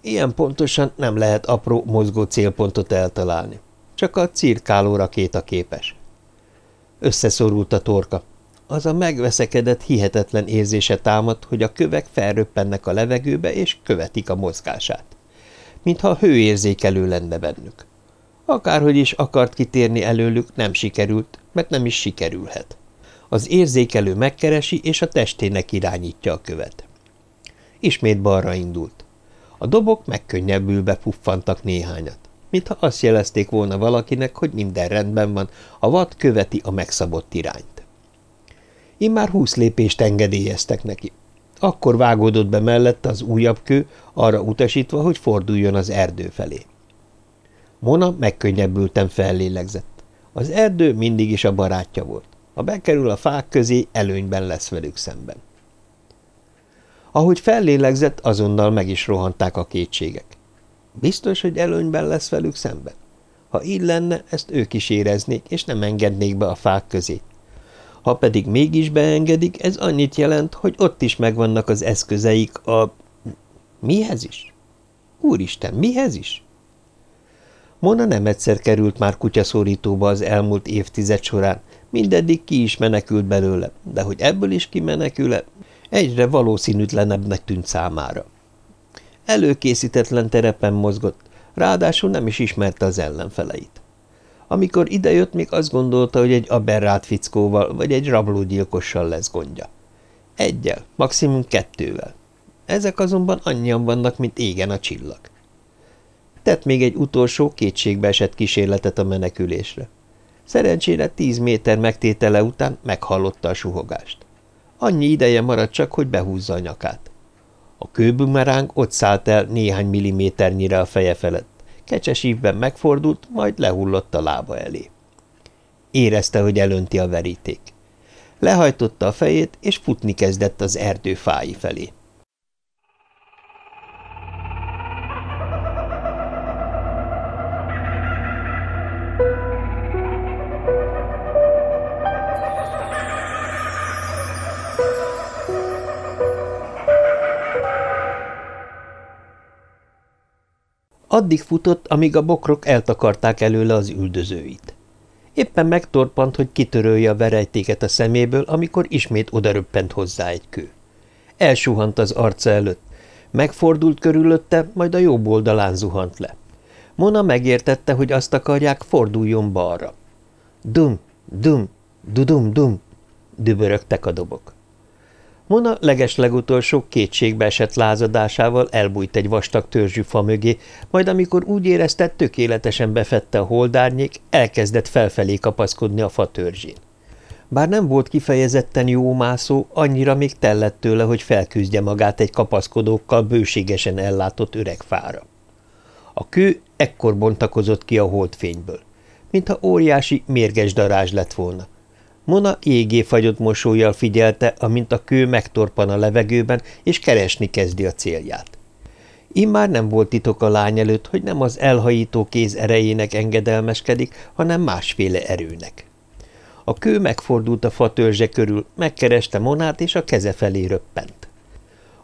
Ilyen pontosan nem lehet apró mozgó célpontot eltalálni. Csak a cirkáló rakéta képes. Összeszorult a torka. Az a megveszekedett, hihetetlen érzése támadt, hogy a kövek felröppennek a levegőbe és követik a mozgását. Mintha hőérzékelő lenne bennük. Akárhogy is akart kitérni előlük, nem sikerült, mert nem is sikerülhet. Az érzékelő megkeresi, és a testének irányítja a követ. Ismét balra indult. A dobok megkönnyebbülve puffantak néhányat, mintha azt jelezték volna valakinek, hogy minden rendben van, a vad követi a megszabott irányt. Immár húsz lépést engedélyeztek neki. Akkor vágódott be mellette az újabb kő, arra utasítva, hogy forduljon az erdő felé. Mona megkönnyebbülten fellélegzett. Az erdő mindig is a barátja volt. Ha bekerül a fák közé, előnyben lesz velük szemben. Ahogy fellélegzett, azonnal meg is rohanták a kétségek. Biztos, hogy előnyben lesz velük szemben? Ha így lenne, ezt ők is éreznék, és nem engednék be a fák közé. Ha pedig mégis beengedik, ez annyit jelent, hogy ott is megvannak az eszközeik a... Mihez is? Úristen, mihez is? Mona nem egyszer került már kutyaszorítóba az elmúlt évtized során, mindeddig ki is menekült belőle, de hogy ebből is kimenekül-e, egyre valószínűtlenebbnek tűnt számára. Előkészítetlen terepen mozgott, ráadásul nem is ismerte az ellenfeleit. Amikor idejött, még azt gondolta, hogy egy aberrált fickóval vagy egy rablógyilkossal lesz gondja. Egyel, maximum kettővel. Ezek azonban annyian vannak, mint égen a csillag. Tett még egy utolsó kétségbe esett kísérletet a menekülésre. Szerencsére tíz méter megtétele után meghallotta a suhogást. Annyi ideje maradt csak, hogy behúzza a nyakát. A kőbumeráng ott szállt el néhány milliméternyire a feje felett. Kecsesívben megfordult, majd lehullott a lába elé. Érezte, hogy elönti a veríték. Lehajtotta a fejét, és futni kezdett az erdő fái felé. Addig futott, amíg a bokrok eltakarták előle az üldözőit. Éppen megtorpant, hogy kitörölje a verejtéket a szeméből, amikor ismét odaröppent hozzá egy kő. Elsuhant az arca előtt, megfordult körülötte, majd a jobb oldalán zuhant le. Mona megértette, hogy azt akarják, forduljon balra. Dum, dum, dudum, dum, dübörögtek a dobok. Mona legeslegutolsó kétségbe esett lázadásával elbújt egy vastag törzsű fa mögé, majd amikor úgy érezte, tökéletesen befette a holdárnyék, elkezdett felfelé kapaszkodni a fa törzsén. Bár nem volt kifejezetten jó mászó, annyira még tellett tőle, hogy felküzdje magát egy kapaszkodókkal bőségesen ellátott öreg fára. A kő ekkor bontakozott ki a holdfényből, mintha óriási, mérges darázs lett volna. Mona jégé fagyott mosolyjal figyelte, amint a kő megtorpan a levegőben, és keresni kezdi a célját. Immár nem volt titok a lány előtt, hogy nem az elhajító kéz erejének engedelmeskedik, hanem másféle erőnek. A kő megfordult a fatörzse körül, megkereste Monát, és a keze felé röppent.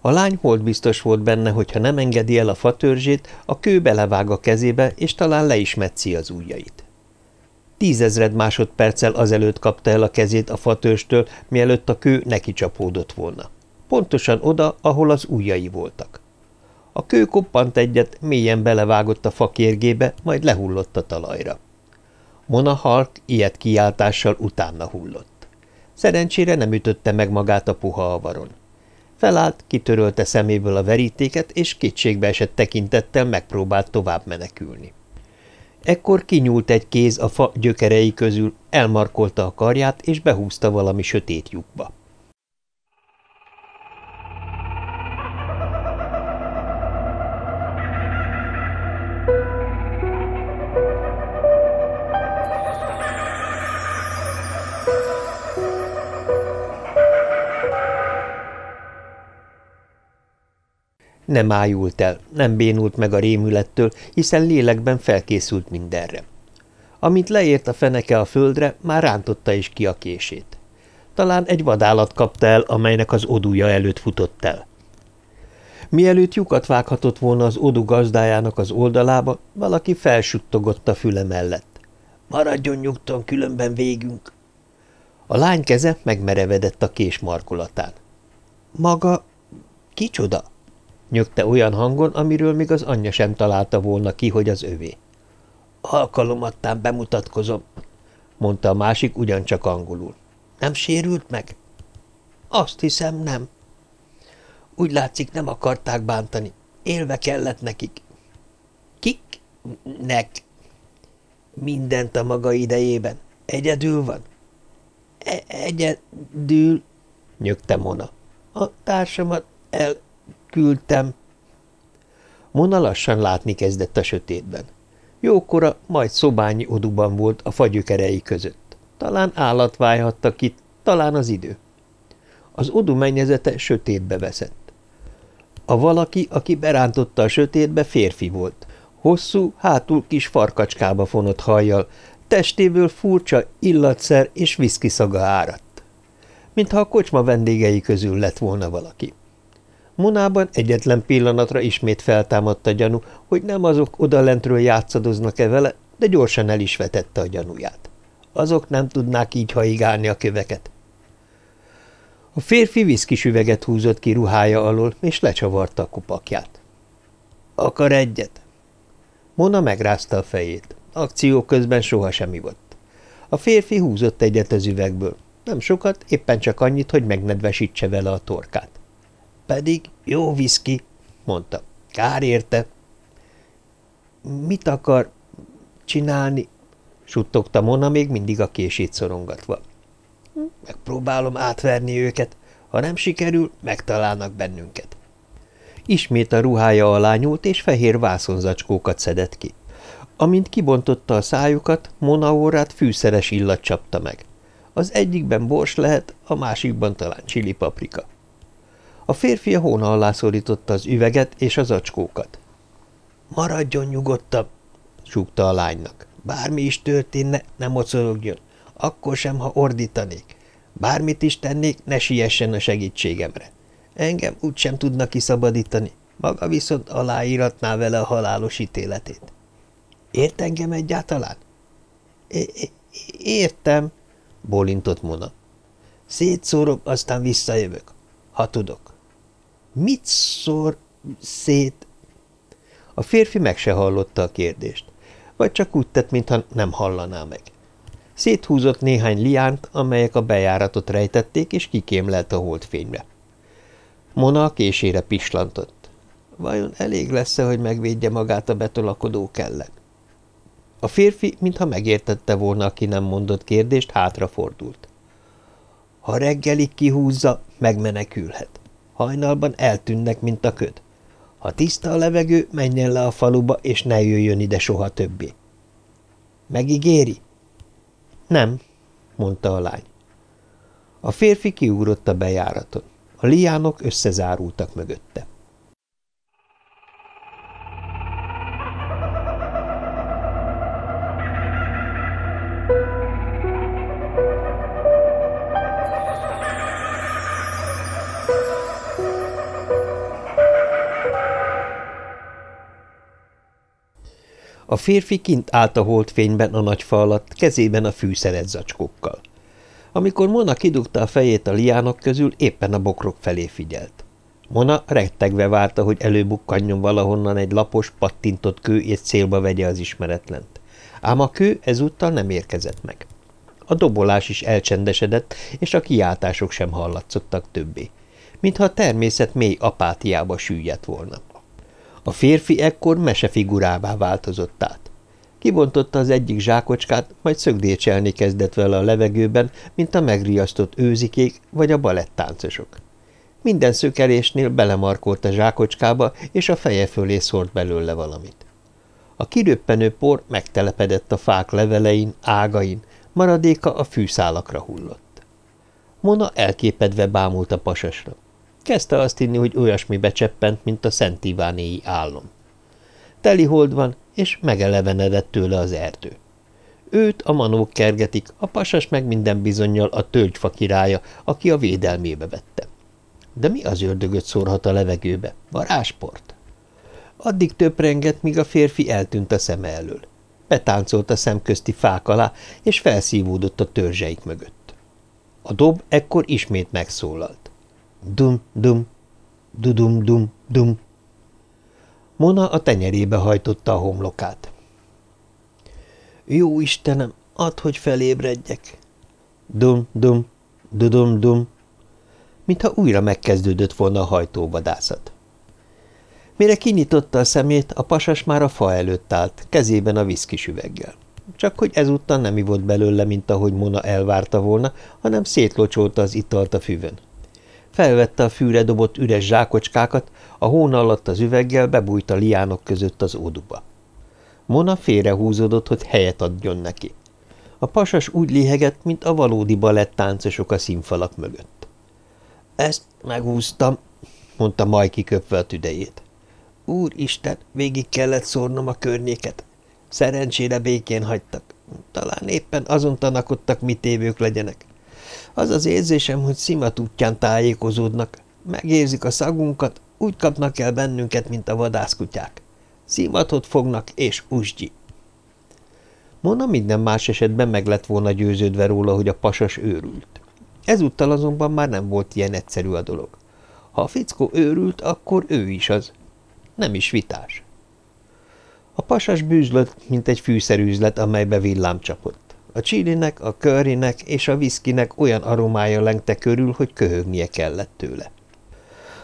A lány holt biztos volt benne, hogy ha nem engedi el a fatörzsét, a kő belevág a kezébe, és talán le is metszi az ujjait. Tízezred másodperccel azelőtt kapta el a kezét a fatőrstől, mielőtt a kő neki csapódott volna. Pontosan oda, ahol az ujjai voltak. A kő koppant egyet, mélyen belevágott a fakérgébe, majd lehullott a talajra. Mona Hark ilyet kiáltással utána hullott. Szerencsére nem ütötte meg magát a puha avaron. Felállt, kitörölte szeméből a verítéket, és esett tekintettel megpróbált tovább menekülni. Ekkor kinyúlt egy kéz a fa gyökerei közül, elmarkolta a karját, és behúzta valami sötét lyukba. Nem ájult el, nem bénult meg a rémülettől, hiszen lélekben felkészült mindenre. Amint leért a feneke a földre, már rántotta is ki a kését. Talán egy vadállat kapta el, amelynek az odúja előtt futott el. Mielőtt lyukat vághatott volna az odu gazdájának az oldalába, valaki felsuttogott a füle mellett. – Maradjon nyugton, különben végünk! A lány keze megmerevedett a kés markolatán. – Maga kicsoda? Nyögte olyan hangon, amiről még az anyja sem találta volna ki, hogy az övé. Alkalomattán bemutatkozom, mondta a másik ugyancsak angolul. Nem sérült meg? Azt hiszem, nem. Úgy látszik, nem akarták bántani. Élve kellett nekik. Kik? Nek. Mindent a maga idejében. Egyedül van? E Egyedül, nyögte Mona. A társamat el Küldtem. Mona lassan látni kezdett a sötétben. Jókora, majd szobányi oduban volt a fagyökerei között. Talán állat vájhattak itt, talán az idő. Az odu mennyezete sötétbe veszett. A valaki, aki berántotta a sötétbe, férfi volt. Hosszú, hátul kis farkacskába fonott hajjal, testéből furcsa illatszer és viszki szaga áradt. Mintha a kocsma vendégei közül lett volna valaki. Monában egyetlen pillanatra ismét feltámadt a gyanú, hogy nem azok odalentről játszadoznak-e vele, de gyorsan el is vetette a gyanúját. Azok nem tudnák így haigálni a köveket. A férfi viszkis üveget húzott ki ruhája alól, és lecsavarta a kupakját. – Akar egyet? Mona megrázta a fejét. Akció közben soha semmi volt. A férfi húzott egyet az üvegből. Nem sokat, éppen csak annyit, hogy megnedvesítse vele a torkát. Pedig jó viszki, mondta. Kár érte. Mit akar csinálni? suttogta Mona még mindig a kését szorongatva. Megpróbálom átverni őket. Ha nem sikerül, megtalálnak bennünket. Ismét a ruhája alá nyúlt, és fehér vászonzacskókat szedett ki. Amint kibontotta a szájukat, Mona órát fűszeres illat csapta meg. Az egyikben bors lehet, a másikban talán csili paprika. A férfi a hóna alá szorította az üveget és az acskókat. – Maradjon nyugodtabb! – súgta a lánynak. – Bármi is történne, ne mocorogjon. Akkor sem, ha ordítanék. Bármit is tennék, ne siessen a segítségemre. Engem úgysem tudna kiszabadítani, maga viszont aláíratná vele a halálos ítéletét. Ért engem egyáltalán? – Értem – bólintott Mona. – Szétszórok, aztán visszajövök, ha tudok. Mit szór szét? A férfi meg se hallotta a kérdést, vagy csak úgy tett, mintha nem hallaná meg. Széthúzott néhány liánt, amelyek a bejáratot rejtették, és kikémlelt a holdfénybe. Mona a késére pislantott. Vajon elég lesz-e, hogy megvédje magát a betolakodók ellen? A férfi, mintha megértette volna, aki nem mondott kérdést, hátrafordult. Ha reggelig kihúzza, megmenekülhet. Hajnalban eltűnnek, mint a köd. Ha tiszta a levegő, menjen le a faluba, és ne jöjjön ide soha többé. Megígéri? Nem, mondta a lány. A férfi kiugrott a bejáraton. A liánok összezárultak mögötte. A férfi kint állt a holdfényben a nagy fa alatt, kezében a fűszeret zacskókkal. Amikor Mona kidugta a fejét a liánok közül, éppen a bokrok felé figyelt. Mona rettegve várta, hogy előbukkanjon valahonnan egy lapos, pattintott kő, és célba vegye az ismeretlent. Ám a kő ezúttal nem érkezett meg. A dobolás is elcsendesedett, és a kiáltások sem hallatszottak többé, mintha a természet mély apátiába süllyedt volna. A férfi ekkor mesefigurává változott át. Kibontotta az egyik zsákocskát, majd szögdécselni kezdett vele a levegőben, mint a megriasztott őzikék vagy a balettáncosok. Minden szökelésnél belemarkolt a zsákocskába, és a feje fölé szórt belőle valamit. A kiröppenő por megtelepedett a fák levelein, ágain, maradéka a fűszálakra hullott. Mona elképedve bámult a pasasra. Kezdte azt hinni, hogy olyasmi becseppent, mint a Szent Ivánéi álom. Teli hold van, és megelevenedett tőle az erdő. Őt a manók kergetik, a pasas meg minden bizonyal a tölgyfa királya, aki a védelmébe vette. De mi az ördögöt szórhat a levegőbe? Varázsport? Addig töprengett, míg a férfi eltűnt a szeme elől. Betáncolt a szemközti fák alá, és felszívódott a törzseik mögött. A dob ekkor ismét megszólalt. Dum, dum, dudum, dum, dum. Mona a tenyerébe hajtotta a homlokát. Jó Istenem, add, hogy felébredjek. Dum, dum, dudum, dum. Mintha újra megkezdődött volna a hajtóvadászat. Mire kinyitotta a szemét, a pasas már a fa előtt állt, kezében a viszkis üveggel. Csak hogy ezúttal nem ivott belőle, mint ahogy Mona elvárta volna, hanem szétlocsolta az italt a füvön. Felvette a fűre dobott üres zsákocskákat, a hón alatt az üveggel bebújt a liánok között az óduba. Mona félrehúzódott, hogy helyet adjon neki. A pasas úgy léhegett, mint a valódi balettáncosok a színfalak mögött. – Ezt megúztam, mondta majd kiköpve a tüdejét. – Úristen, végig kellett szórnom a környéket. Szerencsére békén hagytak. Talán éppen azon tanakodtak, mit évők legyenek. Az az érzésem, hogy szimat útján tájékozódnak. Megérzik a szagunkat, úgy kapnak el bennünket, mint a vadászkutyák. Szimatot fognak, és usgyi. Mona minden más esetben meg lett volna győződve róla, hogy a pasas őrült. Ezúttal azonban már nem volt ilyen egyszerű a dolog. Ha a fickó őrült, akkor ő is az. Nem is vitás. A pasas bűzlött, mint egy fűszerűzlet, amelybe villám csapott. A csilinek, a currynek és a viszkinek olyan aromája lengte körül, hogy köhögnie kellett tőle.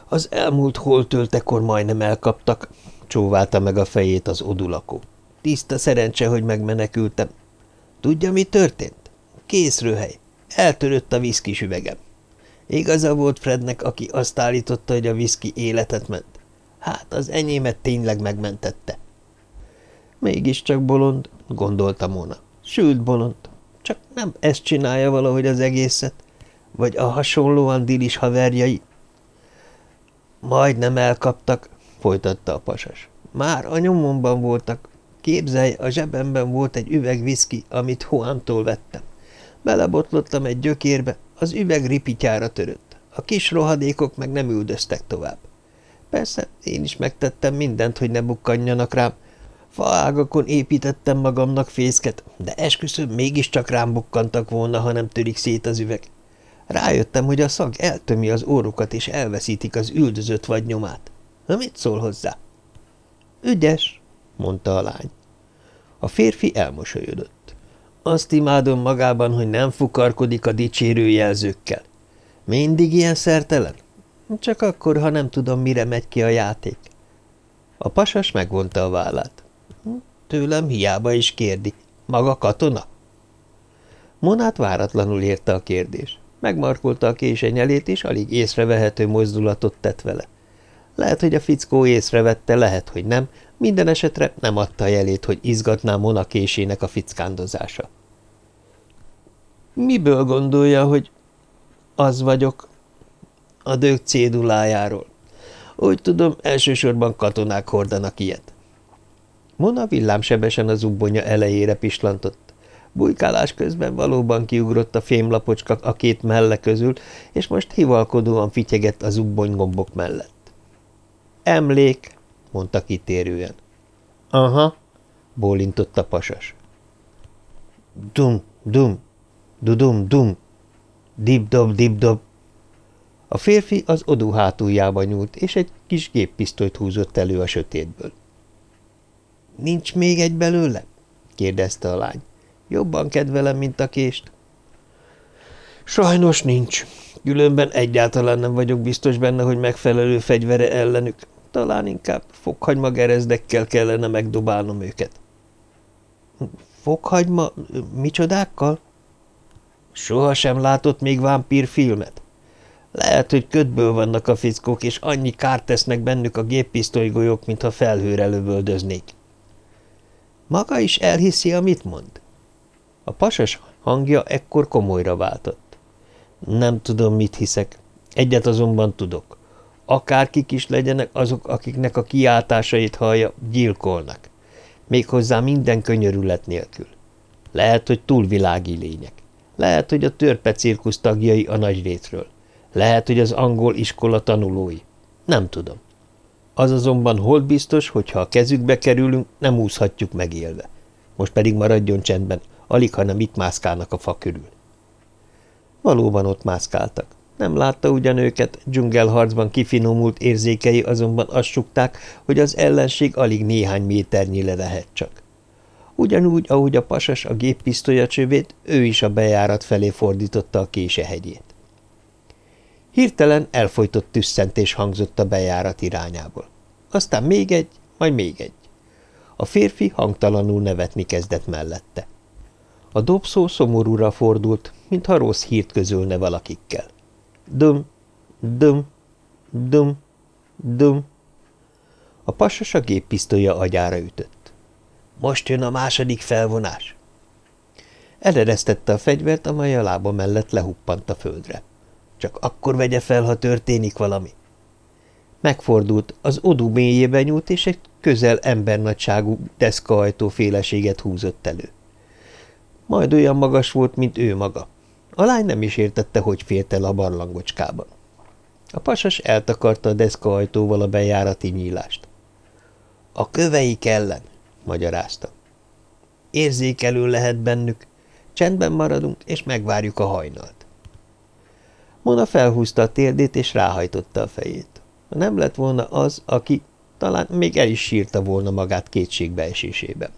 Az elmúlt holtöltekor majdnem elkaptak, csóválta meg a fejét az odulakó. Tiszta szerencse, hogy megmenekültem. Tudja, mi történt? Készrőhely. Eltörött a viszkis üvegem. Igaza volt Frednek, aki azt állította, hogy a viszki életet ment. Hát az enyémet tényleg megmentette. Mégiscsak bolond, gondolta Mona. Sült bolond. Csak nem ezt csinálja valahogy az egészet? Vagy a hasonlóan dilis haverjai? Majdnem elkaptak, folytatta a pasas. Már a nyomomban voltak. Képzelj, a zsebemben volt egy üveg viszki, amit Juantól vettem. Belebotlottam egy gyökérbe, az üveg ripityára törött. A kis rohadékok meg nem üldöztek tovább. Persze, én is megtettem mindent, hogy ne bukkanjanak rám, Faágakon építettem magamnak fészket, de esküszöm mégiscsak rám bukkantak volna, ha nem törik szét az üveg. Rájöttem, hogy a szag eltömi az órukat, és elveszítik az üldözött vagy nyomát. Na mit szól hozzá? Ügyes, mondta a lány. A férfi elmosolyodott. Azt imádom magában, hogy nem fukarkodik a dicsérő jelzőkkel. Mindig ilyen szertelen? Csak akkor, ha nem tudom, mire megy ki a játék. A pasas megvonta a vállát. Tőlem hiába is kérdi. Maga katona? Monát váratlanul érte a kérdés. Megmarkolta a késenyelét, és alig észrevehető mozdulatot tett vele. Lehet, hogy a fickó észrevette, lehet, hogy nem, minden esetre nem adta jelét, hogy izgatná Mona késének a fickándozása. Miből gondolja, hogy az vagyok? A dög cédulájáról. Úgy tudom, elsősorban katonák hordanak ilyet. Mona villámsebesen az ubbonya elejére pislantott. Bujkálás közben valóban kiugrott a fémlapocska a két melle közül, és most hivalkodóan fityegett az ubbony gombok mellett. Emlék, mondta kitérően. Aha, bólintott a pasas. Dum, dum, dudum, dum, dibdob, dibdob. A férfi az odú hátuljába nyúlt, és egy kis géppisztolyt húzott elő a sötétből. – Nincs még egy belőle? – kérdezte a lány. – Jobban kedvelem, mint a kést. – Sajnos nincs. Különben egyáltalán nem vagyok biztos benne, hogy megfelelő fegyvere ellenük. Talán inkább fokhagyma gerezdekkel kellene megdobálnom őket. – Fokhagyma? Micsodákkal? – Soha sem látott még vámpírfilmet? Lehet, hogy ködből vannak a fickók, és annyi kárt tesznek bennük a géppisztolygolyók, mintha felhőre lövöldöznék. Maga is elhiszi, amit mond? A pasas hangja ekkor komolyra váltott. Nem tudom, mit hiszek. Egyet azonban tudok. Akárkik is legyenek azok, akiknek a kiáltásait hallja, gyilkolnak. Méghozzá minden könyörület nélkül. Lehet, hogy túlvilági lények. Lehet, hogy a törpe cirkusz tagjai a nagy. Lehet, hogy az angol iskola tanulói. Nem tudom. Az azonban hold biztos, hogy ha a kezükbe kerülünk, nem úszhatjuk megélve. Most pedig maradjon csendben, alig, hanem itt mászkálnak a fa körül. Valóban ott mászkáltak. Nem látta ugyan őket, dzsungelharcban kifinomult érzékei azonban azt sukták, hogy az ellenség alig néhány méternyire lehet csak. Ugyanúgy, ahogy a pasas a géppisztolya csövét, ő is a bejárat felé fordította a késehegyét. Hirtelen elfolytott tüsszentés hangzott a bejárat irányából. Aztán még egy, majd még egy. A férfi hangtalanul nevetni kezdett mellette. A dobszó szomorúra fordult, mintha rossz hírt közölne valakikkel. Dum, dum, dum, dum. A pasas a géppisztolya agyára ütött. Most jön a második felvonás. Eleresztette a fegyvert, amely a lába mellett lehuppant a földre. Csak akkor vegye fel, ha történik valami. Megfordult, az odú mélyébe nyúlt, és egy közel embernagyságú deszkaajtó féleséget húzott elő. Majd olyan magas volt, mint ő maga. A lány nem is értette, hogy fért el a barlangocskában. A pasas eltakarta a deszkaajtóval a bejárati nyílást. A köveik ellen, magyarázta. Érzékelő lehet bennük. Csendben maradunk, és megvárjuk a hajnalt. Mona felhúzta a térdét, és ráhajtotta a fejét. Nem lett volna az, aki talán még el is sírta volna magát kétségbeesésében.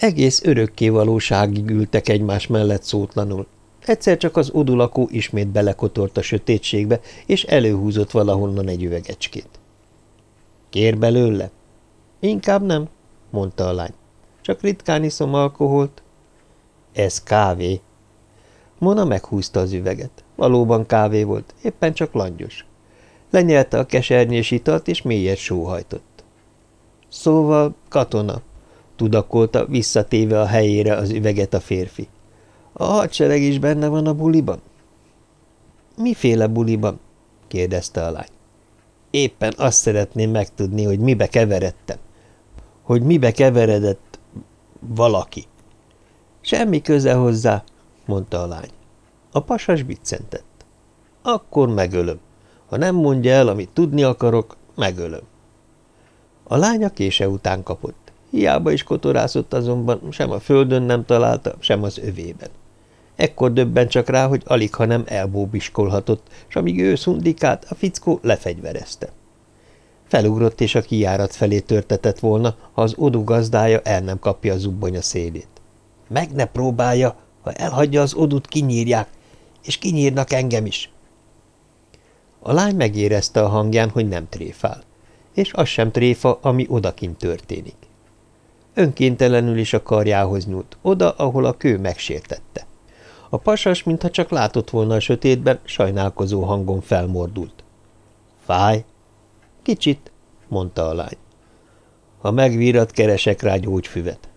Egész örökké valóságig ültek egymás mellett szótlanul. Egyszer csak az odulakó ismét belekotort a sötétségbe, és előhúzott valahonnan egy üvegecskét. – Kér belőle? – Inkább nem – mondta a lány. – Csak ritkán iszom alkoholt. – Ez kávé. Mona meghúzta az üveget. Valóban kávé volt, éppen csak langyos. Lenyelte a kesernyés italt, és mélyet sóhajtott. – Szóval katona – tudakolta, visszatéve a helyére az üveget a férfi. A hadsereg is benne van a buliban? Miféle buliban? kérdezte a lány. Éppen azt szeretném megtudni, hogy mibe keveredtem. Hogy mibe keveredett valaki. Semmi köze hozzá, mondta a lány. A pasas biccentett. Akkor megölöm. Ha nem mondja el, amit tudni akarok, megölöm. A lánya kése után kapott. Hiába is kotorászott azonban, sem a földön nem találta, sem az övében. Ekkor döbben csak rá, hogy alig, ha nem elbóbiskolhatott, s amíg ő szundikát, a fickó lefegyverezte. Felugrott, és a kijárat felé törtetett volna, ha az odu gazdája el nem kapja a zubbonya szélét. Meg ne próbálja, ha elhagyja az odut, kinyírják, és kinyírnak engem is. A lány megérezte a hangján, hogy nem tréfál, és az sem tréfa, ami odakint történik. Önkéntelenül is a karjához nyúlt, oda, ahol a kő megsértette. A pasas, mintha csak látott volna a sötétben, sajnálkozó hangon felmordult. – Fáj? – Kicsit – mondta a lány. – Ha megvírat, keresek rá gyógyfüvet.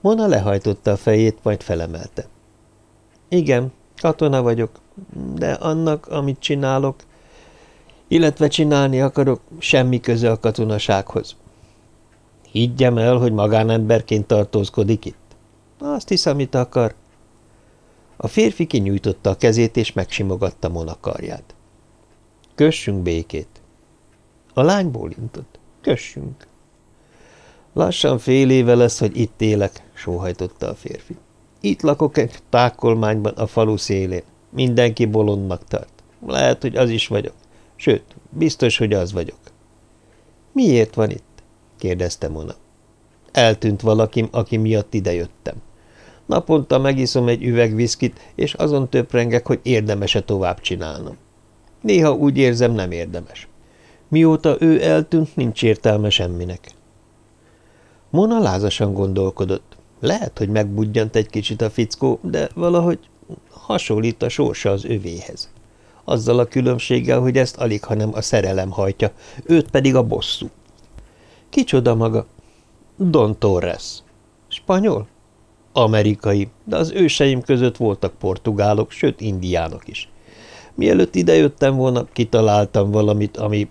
Mona lehajtotta a fejét, majd felemelte. – Igen, katona vagyok, de annak, amit csinálok, illetve csinálni akarok, semmi köze a katonasághoz. Higgyem el, hogy magánemberként tartózkodik itt. Azt hiszem, amit akar. A férfi kinyújtotta a kezét, és megsimogatta monakarját. Kössünk békét. A lány bólintott. Kössünk. Lassan fél éve lesz, hogy itt élek, sóhajtotta a férfi. Itt lakok egy tákolmányban a falu szélén. Mindenki bolondnak tart. Lehet, hogy az is vagyok. Sőt, biztos, hogy az vagyok. Miért van itt? Kérdezte Mona. Eltűnt valakim, aki miatt idejöttem. Naponta megiszom egy üveg viszkit, és azon töprengek, hogy érdemese tovább csinálnom. Néha úgy érzem, nem érdemes. Mióta ő eltűnt, nincs értelme semminek. Mona lázasan gondolkodott. Lehet, hogy megbudjant egy kicsit a fickó, de valahogy hasonlít a sorsa az övéhez. Azzal a különbséggel, hogy ezt alig, hanem a szerelem hajtja, őt pedig a bosszú. Kicsoda maga? Don Torres. Spanyol? Amerikai, de az őseim között voltak portugálok, sőt indiánok is. Mielőtt idejöttem volna, kitaláltam valamit, ami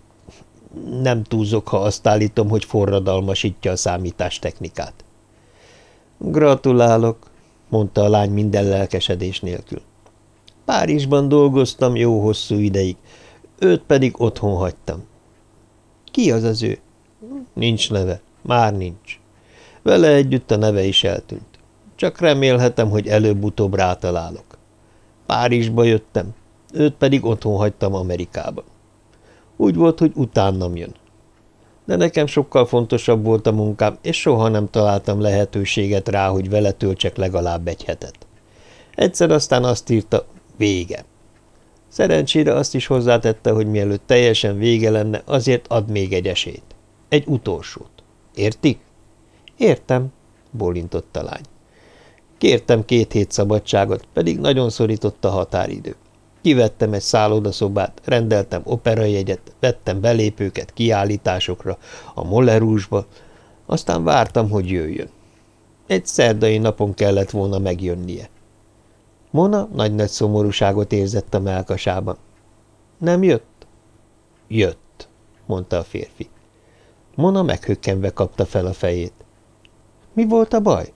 nem túlzok, ha azt állítom, hogy forradalmasítja a számítástechnikát. Gratulálok, mondta a lány minden lelkesedés nélkül. Párizsban dolgoztam jó hosszú ideig, őt pedig otthon hagytam. Ki az az ő? Nincs neve, már nincs. Vele együtt a neve is eltűnt. Csak remélhetem, hogy előbb-utóbb rátalálok. Párizsba jöttem, őt pedig otthon hagytam Amerikában. Úgy volt, hogy utánam jön. De nekem sokkal fontosabb volt a munkám, és soha nem találtam lehetőséget rá, hogy vele töltsek legalább egy hetet. Egyszer aztán azt írta, vége. Szerencsére azt is hozzátette, hogy mielőtt teljesen vége lenne, azért ad még egy esélyt. Egy utolsót. Értik? Értem, bólintott a lány. Kértem két hét szabadságot, pedig nagyon szorított a határidő. Kivettem egy szállodaszobát, rendeltem operajegyet, vettem belépőket kiállításokra, a Mollerúsba, aztán vártam, hogy jöjjön. Egy szerdai napon kellett volna megjönnie. Mona nagy-nagy szomorúságot érzett a melkasában. Nem jött? Jött, mondta a férfi. Mona meghökkenve kapta fel a fejét. Mi volt a baj?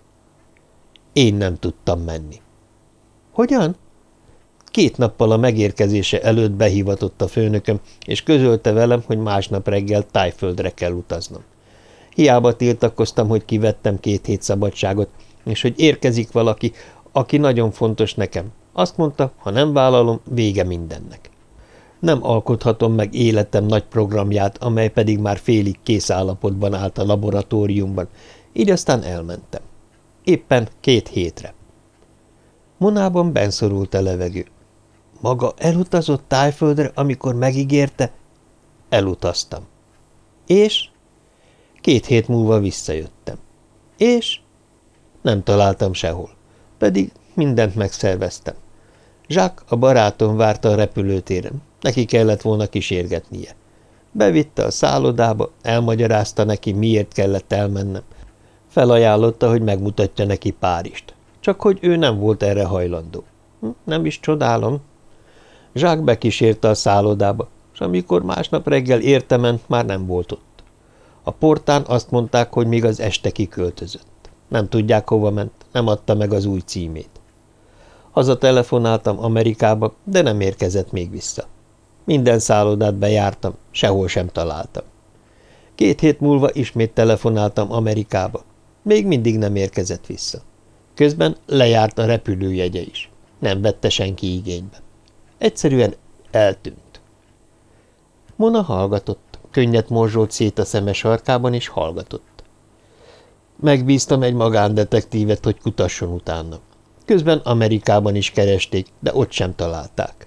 Én nem tudtam menni. Hogyan? Két nappal a megérkezése előtt behivatott a főnököm, és közölte velem, hogy másnap reggel tájföldre kell utaznom. Hiába tiltakoztam, hogy kivettem két hét szabadságot, és hogy érkezik valaki, aki nagyon fontos nekem. Azt mondta, ha nem vállalom, vége mindennek. Nem alkothatom meg életem nagy programját, amely pedig már félig kész állapotban állt a laboratóriumban, így aztán elmentem. Éppen két hétre. Monában benszorult a levegő. Maga elutazott tájföldre, amikor megígérte? Elutaztam. És? Két hét múlva visszajöttem. És? Nem találtam sehol. Pedig mindent megszerveztem. Jacques, a barátom várta a repülőtéren. Neki kellett volna kísérgetnie. Bevitte a szállodába, elmagyarázta neki, miért kellett elmennem. Felajánlotta, hogy megmutatja neki Párist. Csak hogy ő nem volt erre hajlandó. Hm, nem is csodálom. Jacques bekísérte a szállodába, és amikor másnap reggel értemen, már nem volt ott. A portán azt mondták, hogy még az este kiköltözött. Nem tudják, hova ment, nem adta meg az új címét. Haza telefonáltam Amerikába, de nem érkezett még vissza. Minden szállodát bejártam, sehol sem találtam. Két hét múlva ismét telefonáltam Amerikába. Még mindig nem érkezett vissza. Közben lejárt a repülőjegye is. Nem vette senki igénybe. Egyszerűen eltűnt. Mona hallgatott, könnyet morzsolt szét a szemes sarkában, és hallgatott. Megbíztam egy magándetektívet, hogy kutasson utána. Közben Amerikában is keresték, de ott sem találták.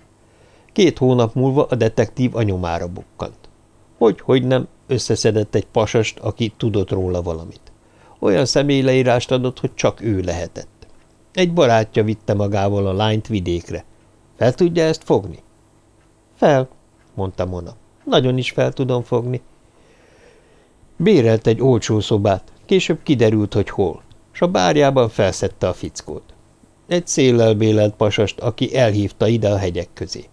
Két hónap múlva a detektív a nyomára bukkant. Hogy, hogy nem, összeszedett egy pasast, aki tudott róla valamit. Olyan személyleírást adott, hogy csak ő lehetett. Egy barátja vitte magával a lányt vidékre. Fel tudja ezt fogni? Fel, mondta Mona. Nagyon is fel tudom fogni. Bérelt egy olcsó szobát, később kiderült, hogy hol, s a bárjában felszette a fickót. Egy széllel bélelt pasast, aki elhívta ide a hegyek közé.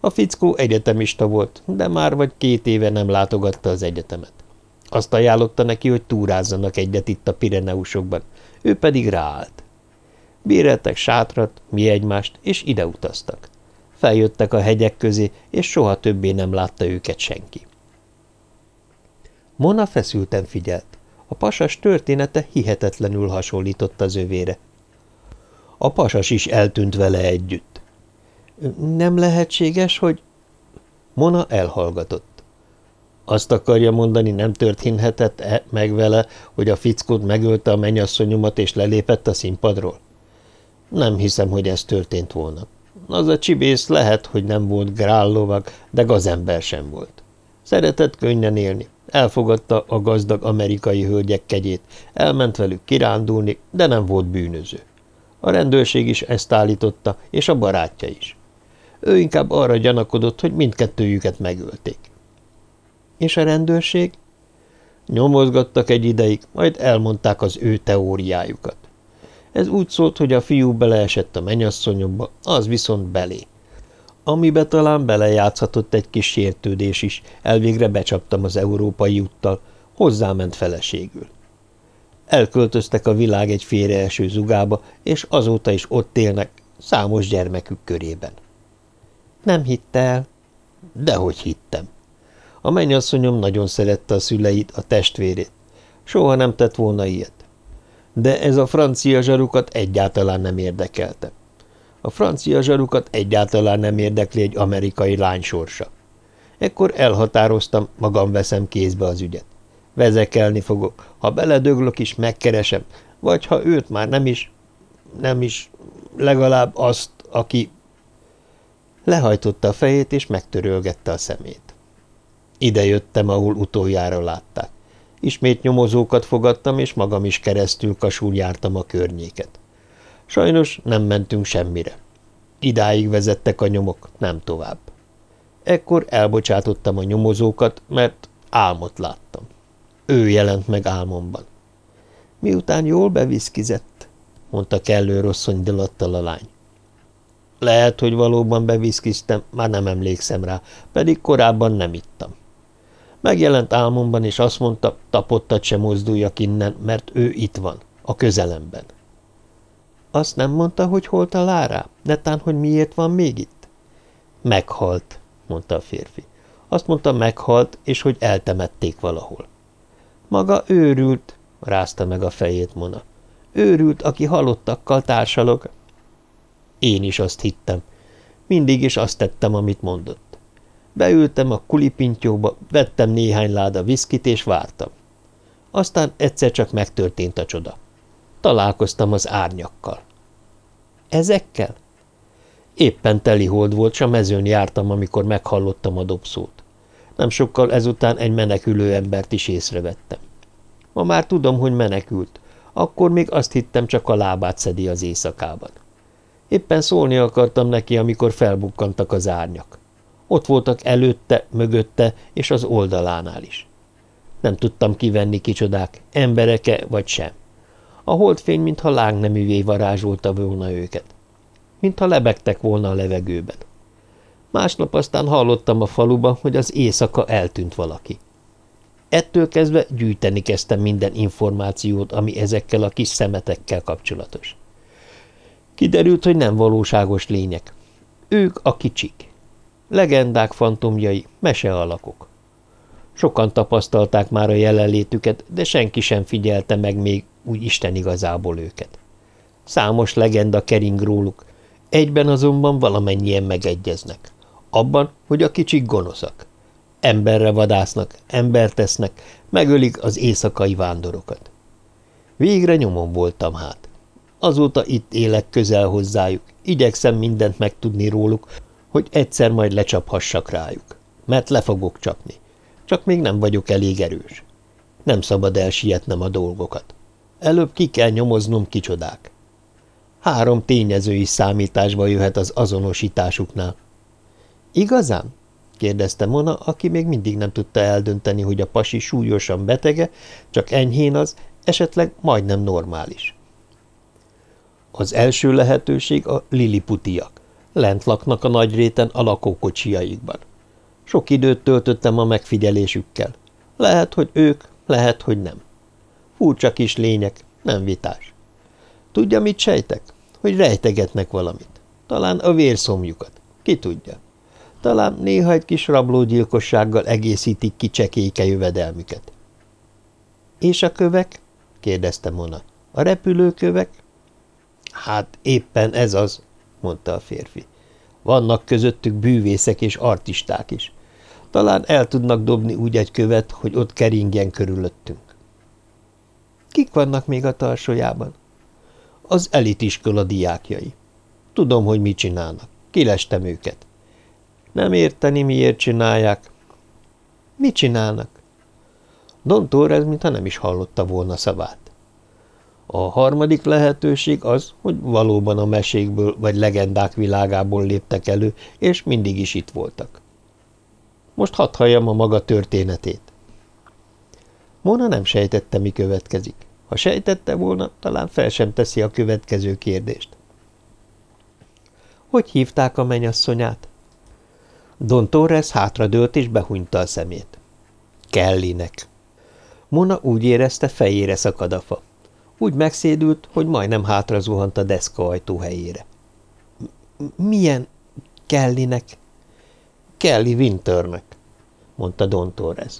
A fickó egyetemista volt, de már vagy két éve nem látogatta az egyetemet. Azt ajánlotta neki, hogy túrázzanak egyet itt a Pireneusokban, ő pedig ráállt. Béreltek sátrat, mi egymást, és ide utaztak. Feljöttek a hegyek közé, és soha többé nem látta őket senki. Mona feszülten figyelt. A pasas története hihetetlenül hasonlított az övére. A pasas is eltűnt vele együtt. Nem lehetséges, hogy... Mona elhallgatott. Azt akarja mondani, nem történhetett -e meg vele, hogy a fickót megölte a mennyasszonyomat és lelépett a színpadról? Nem hiszem, hogy ez történt volna. Az a csibész lehet, hogy nem volt grállovag, de gazember sem volt. Szeretett könnyen élni, elfogadta a gazdag amerikai hölgyek kegyét, elment velük kirándulni, de nem volt bűnöző. A rendőrség is ezt állította, és a barátja is. Ő inkább arra gyanakodott, hogy mindkettőjüket megölték. És a rendőrség? Nyomozgattak egy ideig, majd elmondták az ő teóriájukat. Ez úgy szólt, hogy a fiú beleesett a menyasszonyomba, az viszont belé. Amibe talán belejátszhatott egy kis sértődés is, elvégre becsaptam az európai úttal, hozzáment feleségül. Elköltöztek a világ egy félreeső zugába, és azóta is ott élnek, számos gyermekük körében. Nem hitte el? Dehogy hittem. A mennyasszonyom nagyon szerette a szüleit, a testvérét. Soha nem tett volna ilyet. De ez a francia zsarukat egyáltalán nem érdekelte. A francia zsarukat egyáltalán nem érdekli egy amerikai lány sorsa. Ekkor elhatároztam, magam veszem kézbe az ügyet. Vezekelni fogok. Ha beledöglök is, megkeresem. Vagy ha őt már nem is, nem is, legalább azt, aki... Lehajtotta a fejét, és megtörölgette a szemét. Ide jöttem, ahol utoljára látták. Ismét nyomozókat fogadtam, és magam is keresztül kasul jártam a környéket. Sajnos nem mentünk semmire. Idáig vezettek a nyomok, nem tovább. Ekkor elbocsátottam a nyomozókat, mert álmot láttam. Ő jelent meg álmomban. Miután jól beviszkizett, mondta kellő rosszony dilattal a lány. Lehet, hogy valóban beviszkiztem, már nem emlékszem rá, pedig korábban nem ittam. Megjelent álmomban, és azt mondta, tapottat sem mozduljak innen, mert ő itt van, a közelemben. Azt nem mondta, hogy hol talál rá? Netán, hogy miért van még itt? Meghalt, mondta a férfi. Azt mondta, meghalt, és hogy eltemették valahol. Maga őrült, rázta meg a fejét Mona. Őrült, aki halottakkal társalog. Én is azt hittem. Mindig is azt tettem, amit mondott. Beültem a kulipintyóba, vettem néhány láda viszkit, és vártam. Aztán egyszer csak megtörtént a csoda. Találkoztam az árnyakkal. Ezekkel? Éppen teli hold volt, s a mezőn jártam, amikor meghallottam a dobszót. Nem sokkal ezután egy menekülő embert is észrevettem. Ma már tudom, hogy menekült. Akkor még azt hittem, csak a lábát szedi az éjszakában. Éppen szólni akartam neki, amikor felbukkantak az árnyak. Ott voltak előtte, mögötte és az oldalánál is. Nem tudtam kivenni kicsodák, embereke vagy sem. A holdfény, mintha lángneművé varázsolta volna őket. Mintha lebegtek volna a levegőben. Másnap aztán hallottam a faluba, hogy az éjszaka eltűnt valaki. Ettől kezdve gyűjteni kezdtem minden információt, ami ezekkel a kis szemetekkel kapcsolatos. Kiderült, hogy nem valóságos lények. Ők a kicsik. Legendák fantomjai, mesealakok. Sokan tapasztalták már a jelenlétüket, de senki sem figyelte meg még úgy Isten igazából őket. Számos legenda kering róluk, egyben azonban valamennyien megegyeznek. Abban, hogy a kicsik gonoszak. Emberre vadásznak, embert tesznek, megölik az éjszakai vándorokat. Végre nyomon voltam hát. Azóta itt élek közel hozzájuk, igyekszem mindent megtudni róluk, hogy egyszer majd lecsaphassak rájuk, mert le fogok csapni. Csak még nem vagyok elég erős. Nem szabad elsietnem a dolgokat. Előbb ki kell nyomoznom kicsodák. Három tényező is számításba jöhet az azonosításuknál. Igazán? kérdezte Mona, aki még mindig nem tudta eldönteni, hogy a pasi súlyosan betege, csak enyhén az, esetleg majdnem normális. Az első lehetőség a liliputiak. Lent laknak a nagy réten a lakókocsiaikban. Sok időt töltöttem a megfigyelésükkel. Lehet, hogy ők, lehet, hogy nem. Furcsa kis lények, nem vitás. Tudja, mit sejtek? Hogy rejtegetnek valamit. Talán a vérszomjukat. Ki tudja. Talán néha egy kis rablógyilkossággal egészítik ki csekéke jövedelmüket. – És a kövek? – kérdezte Mona. – A repülőkövek? – Hát éppen ez az – mondta a férfi. – Vannak közöttük bűvészek és artisták is. Talán el tudnak dobni úgy egy követ, hogy ott keringjen körülöttünk. – Kik vannak még a tarsójában? – Az elitiskola diákjai. Tudom, hogy mit csinálnak. Kilestem őket. Nem érteni, miért csinálják. Mit csinálnak? Don Torres, mintha nem is hallotta volna szavát. A harmadik lehetőség az, hogy valóban a mesékből vagy legendák világából léptek elő, és mindig is itt voltak. Most hadd halljam a maga történetét. Mona nem sejtette, mi következik. Ha sejtette volna, talán fel sem teszi a következő kérdést. Hogy hívták a menyasszonyát? Don Torres hátradőlt és behunyta a szemét. Kellinek. Mona úgy érezte, fejére szakad a fa. Úgy megszédült, hogy majdnem hátra zuhant a deszka ajtó helyére. – Milyen Kellinek? – Kelly Winternek, mondta Don Torres.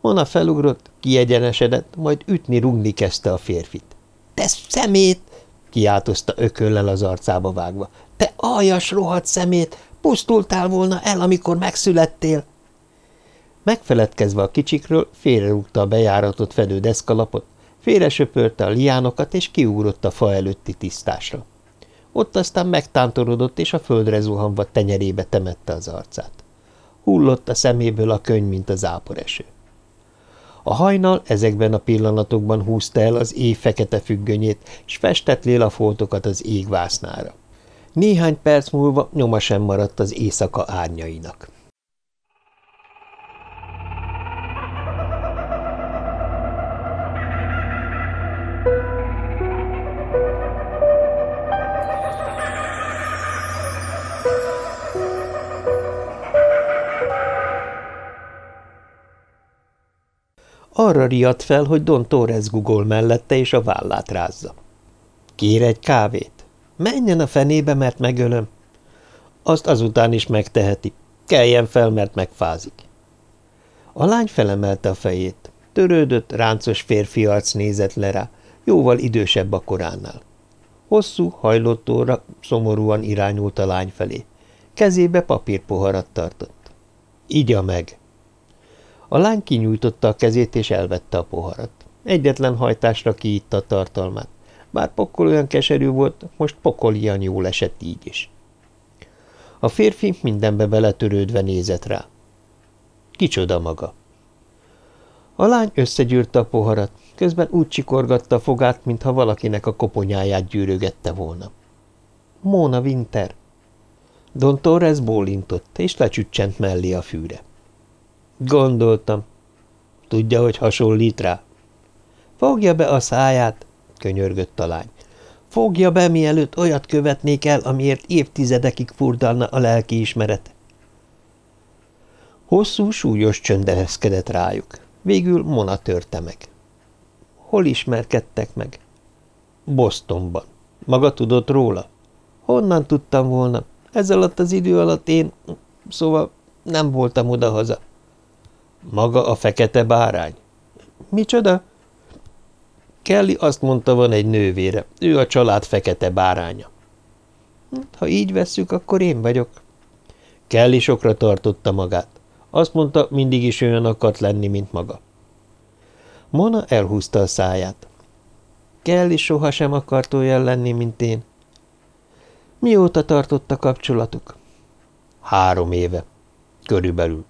Mona felugrott, kiegyenesedett, majd ütni-rugni kezdte a férfit. – Te szemét! – kiáltozta ököllel az arcába vágva. – Te aljas rohadt szemét! Pusztultál volna el, amikor megszülettél! Megfeledkezve a kicsikről, félrerúgta a bejáratot fedő deszkalapot, félresöpörte a liánokat, és kiugrott a fa előtti tisztásra. Ott aztán megtántorodott, és a földre zuhanva tenyerébe temette az arcát. Hullott a szeméből a könyv, mint az áporeső. A hajnal ezekben a pillanatokban húzta el az éj fekete függönyét, és festett lélafoltokat az égvásznára. Néhány perc múlva nyoma sem maradt az éjszaka árnyainak. Arra riadt fel, hogy Don Torres gugol mellette, és a vállát rázza. Kér egy kávét? Menjen a fenébe, mert megölöm. Azt azután is megteheti. Keljen fel, mert megfázik. A lány felemelte a fejét. Törődött, ráncos férfi arc nézett le rá, jóval idősebb a koránál. Hosszú, hajlott óra szomorúan irányult a lány felé. Kezébe papírpoharat tartott. Igya meg! A lány kinyújtotta a kezét és elvette a poharat. Egyetlen hajtásra kiitta a tartalmát. Bár pokol olyan keserű volt, most pokolian jól esett így is. A férfi mindenbe beletörődve nézett rá. Kicsoda maga? A lány összegyűrte a poharat, közben úgy csikorgatta a fogát, mintha valakinek a koponyáját gyűrögette volna. Móna Winter. Don Torres bólintott, és lecsüccsent mellé a fűre. Gondoltam. Tudja, hogy hasonlít rá? Fogja be a száját, könyörgött a lány. Fogja be, mielőtt olyat követnék el, amiért évtizedekig furdalna a lelki ismerete. Hosszú, súlyos csönd rájuk. Végül Mona törte meg. Hol ismerkedtek meg? Bostonban. Maga tudott róla? Honnan tudtam volna? Ez alatt az idő alatt én Szóval nem voltam odahaza. Maga a fekete bárány? Micsoda? Kelly azt mondta, van egy nővére. Ő a család fekete báránya. Ha így vesszük, akkor én vagyok. Kelly sokra tartotta magát. Azt mondta, mindig is olyan akart lenni, mint maga. Mona elhúzta a száját. Kelly sohasem akart olyan lenni, mint én. Mióta tartott a kapcsolatuk? Három éve. Körülbelül.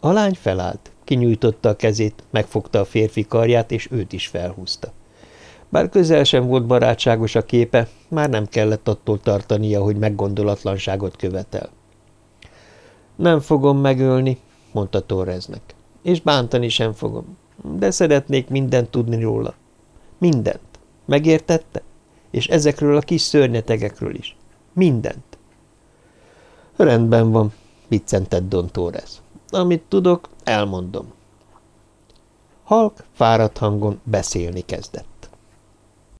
A lány felállt, kinyújtotta a kezét, megfogta a férfi karját, és őt is felhúzta. Bár közel sem volt barátságos a képe, már nem kellett attól tartania, hogy meggondolatlanságot követel. Nem fogom megölni, mondta Torreznek, és bántani sem fogom, de szeretnék mindent tudni róla. Mindent. Megértette? És ezekről a kis szörnyetegekről is. Mindent. Rendben van, viccentett Don Torres. Amit tudok, elmondom. Halk fáradt hangon beszélni kezdett.